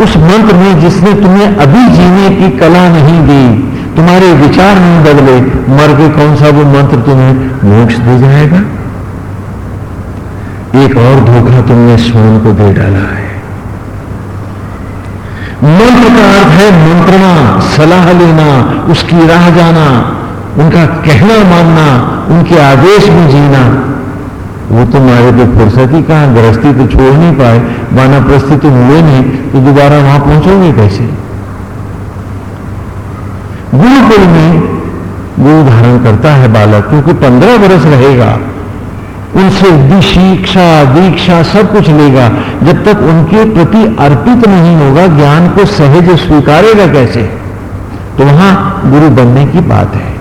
उस मंत्र में जिसने तुम्हें अभी जीने की कला नहीं दी, तुम्हारे विचार नहीं बदले, मर के कौन सा वो मंत्र तुम्हें मोक्ष दे जाएगा? एक और धोखा तुमने स्वयं को दे डाला है। मंत्र का अर्थ है मंत्रणा, सलाह लेना, उसकी राह जाना, उनका कहना मानना, उनके आदेश में जीना। वो तुम्हारे तो फुर्सत ही कहा, गृहस्थी तो छोड़ नहीं पाए वाना प्रस्थि तो हुए नहीं तो दोबारा वहाँ पहुंचोगे कैसे? गुरुकुल में गुरु धारण करता है बालक, क्योंकि पंद्रह वर्ष रहेगा। उनसे शिक्षा दीक्षा सब कुछ लेगा। जब तक उनके प्रति अर्पित नहीं होगा, ज्ञान को सहज स्वीकारेगा कैसे? तो वहाँ गुरु बनने की बात है।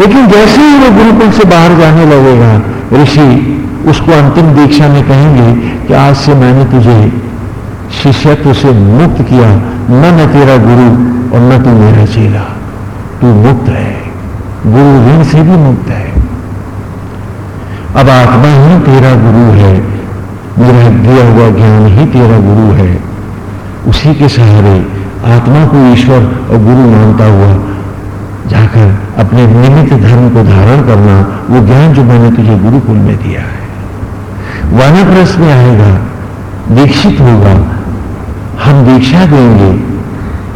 लेकिन जैसे ही वो गुरुकुल से बाहर जाने लगेगा, ऋषि, उसको अंतिम दीक्षा में कहेंगे कि आज से मैंने तुझे शिष्यत्व से मुक्त किया। न न तेरा गुरु और न तू मेरा चेला। तू मुक्त है गुरु ऋण से भी मुक्त है। अब आत्मा ही तेरा गुरु है। मेरा दिया हुआ ज्ञान ही तेरा गुरु है। उसी के सहारे आत्मा को ईश्वर और गुरु मानता हुआ जाकर अपने निमित्त धर्म को धारण करना, वो ज्ञान जो मैंने तुझे गुरुकुल में दिया है। वानप्रस में आएगा, दीक्षित होगा, हम दीक्षा देंगे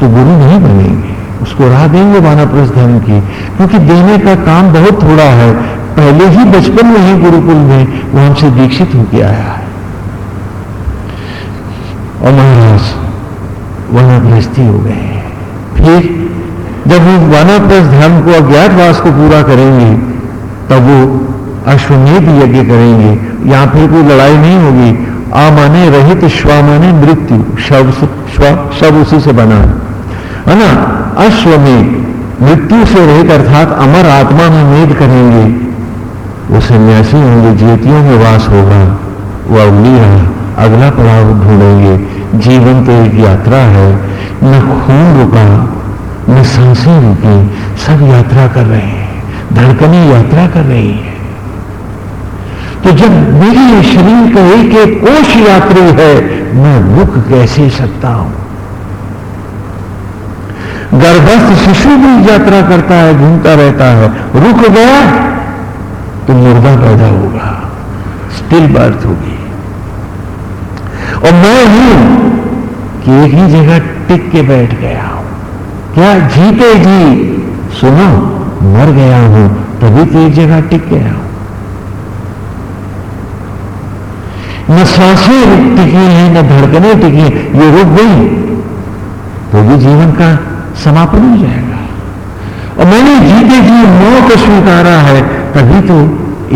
तो गुरु नहीं बनेंगे। उसको राह देंगे वानप्रस धर्म की, क्योंकि देने का काम बहुत थोड़ा है पहले ही बचपन में ही गुरुकुल में वहाँ से दीक्षित होकर आया है। और महाराज वनाप्रस्थी हो गए फिर जब वो वनाप्रस्थ धर्म को अज्ञातवास को पूरा करेंगे, तब वो अश्वमेध यज्ञ करेंगे। यहाँ फिर कोई लड़ाई नहीं होगी। आ माने रहित श्वा माने मृत्यु शव शव उसी से बना। है ना? अश्वमेध, मृत्यु से रहित अर्थात अमर आत्मा में मेद करेंगे। वो सन्यासी होंगे, ज्योतियों में वास होगा, वो अगली अगला पड़ाव ढूंढेंगे। जीवन तो एक यात्रा है, न खून रुका न साँसें रुकी सब यात्रा कर रहे हैं, धड़कने यात्रा कर रही है। तो जब मेरे शरीर का एक एक कोश यात्री है, मैं रुक कैसे सकता हूँ? गर्भस्थ शिशु भी यात्रा करता है, घूमता रहता है, रुक गया तो मुर्दा पैदा होगा। स्टिल बर्थ होगी। और मैं हूँ कि एक ही जगह टिक के बैठ गया हूँ। क्या जीते जी सुनो, मर गया हूँ, तभी तो एक जगह टिक गया हूँ। न साँसें टिकी हैं, न धड़कने टिकी ये रुक गई तो भी जीवन का समापन हो जाएगा। और मैंने जीते जी मौत स्वीकारा है तभी तो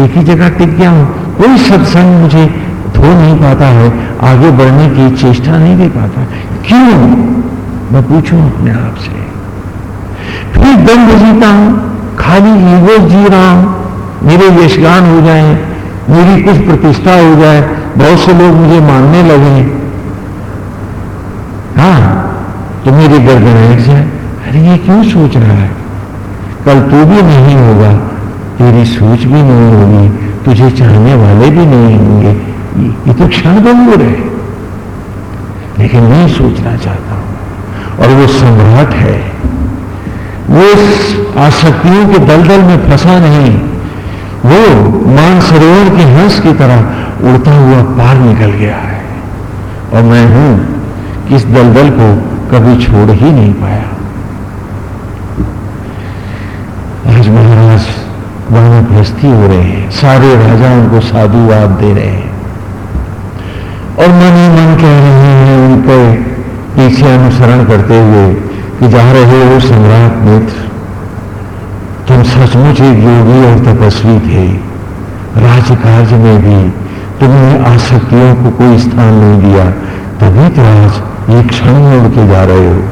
एक ही जगह टिक गया हूँ। कोई सत्संग मुझे धो नहीं पाता है, आगे बढ़ने की चेष्टा नहीं दे पाता। क्यों? मैं पूछूँ अपने आप से। फिर दंड जीता हूँ, खाली ईगो जी रहा हूँ। मेरे यशगान हो जाए, मेरी कुछ प्रतिष्ठा हो जाए, बहुत से लोग मुझे मानने लगे। हाँ तो मेरी गर्दन जाए अरे ये क्यों सोच रहा है? कल तू भी नहीं होगा। तेरी सोच भी नहीं होगी, तुझे चाहने वाले भी नहीं होंगे। ये तो क्षण भंगुर है। लेकिन मैं सोचना चाहता हूँ, और वो सम्राट है। वो आसक्तियों के दलदल में फंसा नहीं, वो मानसरोवर के हंस की तरह उड़ता हुआ पार निकल गया है। और मैं हूँ कि इस दलदल को कभी छोड़ ही नहीं पाया। आज महाराज वानप्रस्थी हो रहे हैं। सारे राजा उनको साधुवाद दे रहे हैं। और मन ही मन कह रहे हैं उनको पीछे अनुसरण करते हुए कि जा रहे हो सम्राट मित्र। तुम सचमुच एक योगी और तपस्वी थे। राजकार्य में भी तुमने आसक्तियों को कोई स्थान नहीं दिया। तभी तो आज एक क्षण में के जा रहे हो।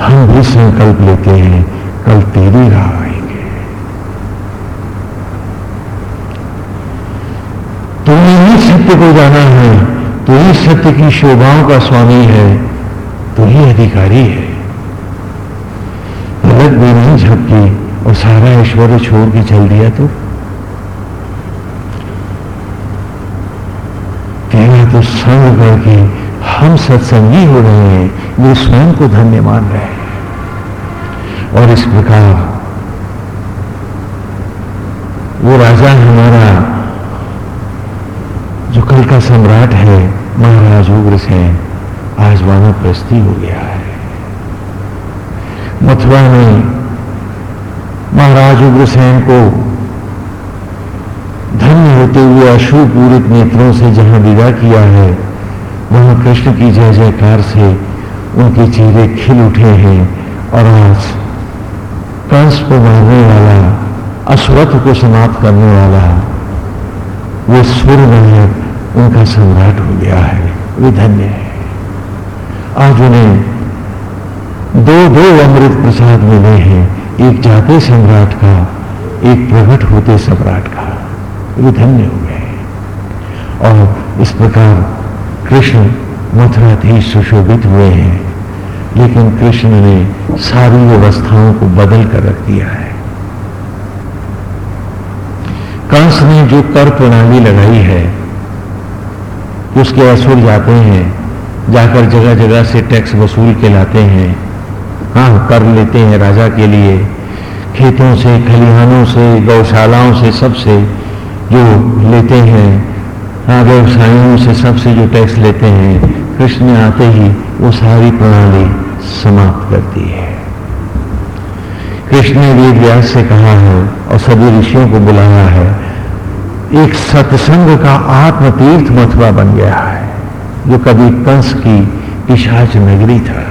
हम भी संकल्प लेते हैं, कल तेरी राह आएँगे तुमने ही सत्य को जाना है तो ही सत्य की शोभाओं का स्वामी है तो ही अधिकारी है। अलग भी नहीं झपकी और सारा ऐश्वर्य छोड़ के चल दिया तो? तेरा तो संग करके हम सत्संगी हो रहे हैं वे स्वयं को धन्य मान रहे हैं। और इस प्रकार वो राजा हमारा जो कल का सम्राट है, महाराज उग्रसेन आज प्रस्ती हो गया है। मथुरा में महाराज उग्रसेन को धन्य होते हुए अशुपूरित नेत्रों से जहाँ विदा किया है, वहाँ कृष्ण की जय जयकार से उनके चेहरे खिल उठे हैं और आज कंस को मारने वाला, अश्वत्थ को समाप्त करने वाला, वो सूर्य नायक उनका सम्राट हो गया है। वे धन्य है। आज उन्हें दो दो अमृत प्रसाद मिले हैं। एक जाते सम्राट का, एक प्रकट होते सम्राट का। वे धन्य हो गए और इस प्रकार कृष्ण मथुरा थी सुशोभित हुए हैं। लेकिन कृष्ण ने सारी व्यवस्थाओं को बदल कर रख दिया है। कंस ने जो कर प्रणाली लगाई है उसके असुर जाते हैं, जाकर जगह जगह से टैक्स वसूल के लाते हैं। हाँ कर लेते हैं राजा के लिए। खेतों से, खलिहानों से, गौशालाओं से सबसे जो लेते हैं हाँ व्यवसायियों से सबसे जो टैक्स लेते हैं, कृष्ण आते ही वो सारी प्रणाली समाप्त करती है। कृष्ण ने वेद व्यास से कहा है और सभी ऋषियों को बुलाया है एक सत्संग का आत्म तीर्थ मथुरा बन गया है, जो कभी कंस की पिशाच नगरी था।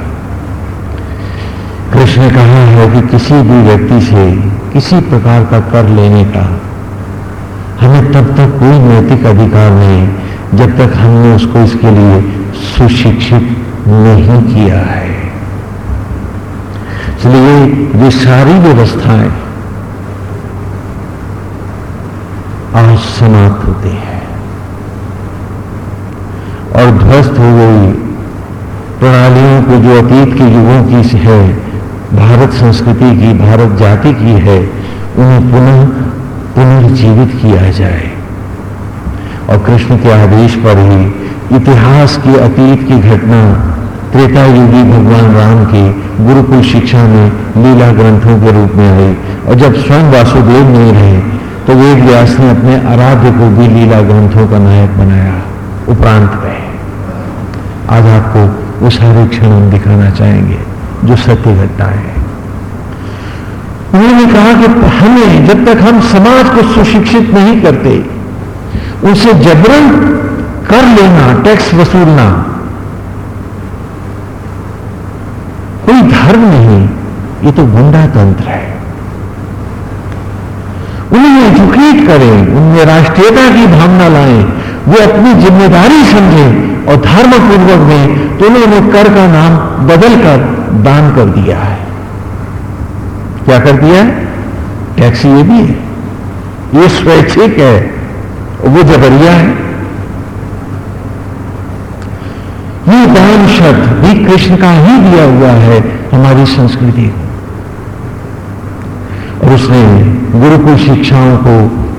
कृष्ण ने कहा है कि किसी भी व्यक्ति से किसी प्रकार का कर लेने का हमें तब तक कोई नैतिक अधिकार नहीं, जब तक हमने उसको इसके लिए सुशिक्षित नहीं किया है। इसलिए ये सारी व्यवस्थाएँ आज समाप्त होती हैं। और ध्वस्त हो गई प्रणालियों को जो अतीत के युगों की है, भारत संस्कृति की, भारत जाति की है, उन्हें पुनः पुनर्जीवित किया जाए। और कृष्ण के आदेश पर ही इतिहास की अतीत की घटना त्रेता युगी भगवान राम की गुरुकुल शिक्षा में लीला ग्रंथों के रूप में आई। और जब स्वयं वासुदेव नहीं रहे तो वेद व्यास ने अपने आराध्य को भी लीला ग्रंथों का नायक बनाया, उपरांत में आज आपको वो सारे क्षण हम दिखाना चाहेंगे, जो सत्य घटना है। उन्होंने कहा कि हमें जब तक हम समाज को सुशिक्षित नहीं करते, उनसे जबरन कर लेना, टैक्स वसूलना, कोई धर्म नहीं, ये तो गुंडा तंत्र है। उन्हें एजुकेट करें, उनमें राष्ट्रीयता की भावना लाएँ, वो अपनी ज़िम्मेदारी समझें और धर्म पूर्वक में तो उन्होंने कर का नाम बदलकर दान कर दिया है। क्या कर दिया है? टैक्स ये भी है। ये स्वैच्छिक है, वो जबरिया है। ये दान शब्द भी कृष्ण का ही दिया हुआ है हमारी संस्कृति उसने गुरुकुल शिक्षाओं को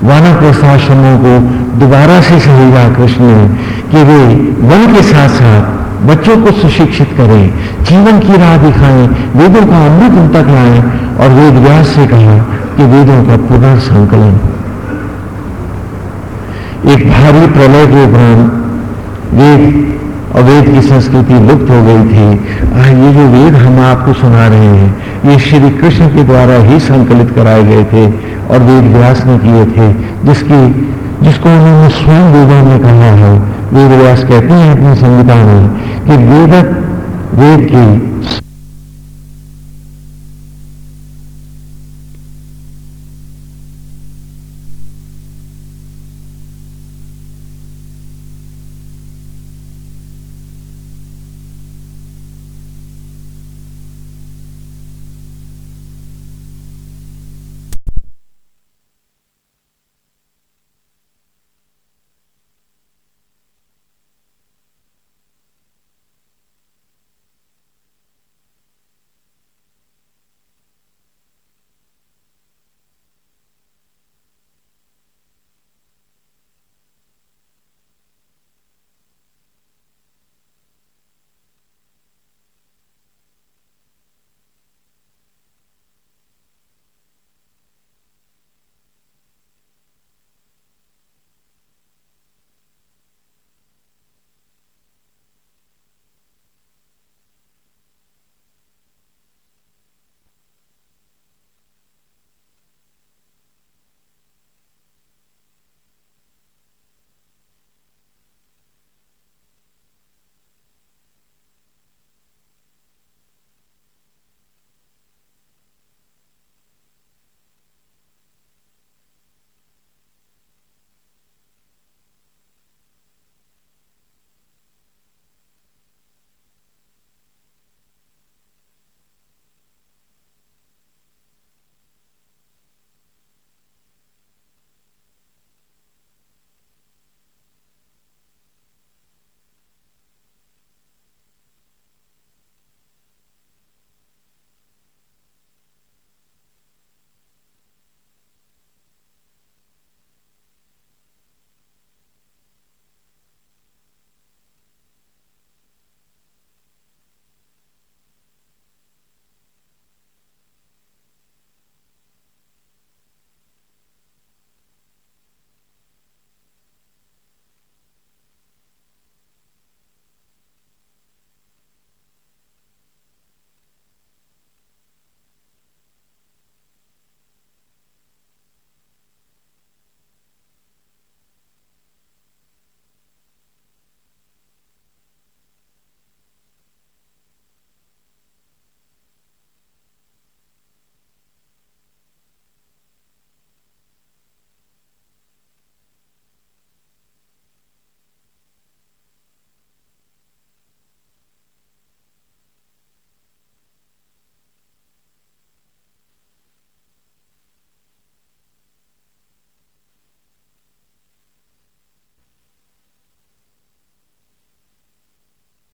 वानप्रस्थाश्रमों को दोबारा से सहेजा कृष्ण ने कि वे वन के साथ साथ बच्चों को सुशिक्षित करें, जीवन की राह दिखाएँ, वेदों का अमृत उन तक लाएँ और वेद व्यास से कहा कि वेदों का पुनर्संकलन। एक भारी प्रलय के उपरांत वेद और वेद की संस्कृति लुप्त हो गई थी। ये जो वेद हम आपको सुना रहे हैं, ये श्री कृष्ण के द्वारा ही संकलित कराए गए थे और वेद व्यास ने किए थे, जिसकी, जिसको उन्होंने स्वयं वेदों में कहा है। वेद व्यास कहते हैं अपनी संहिता में कि वेदक, वेद की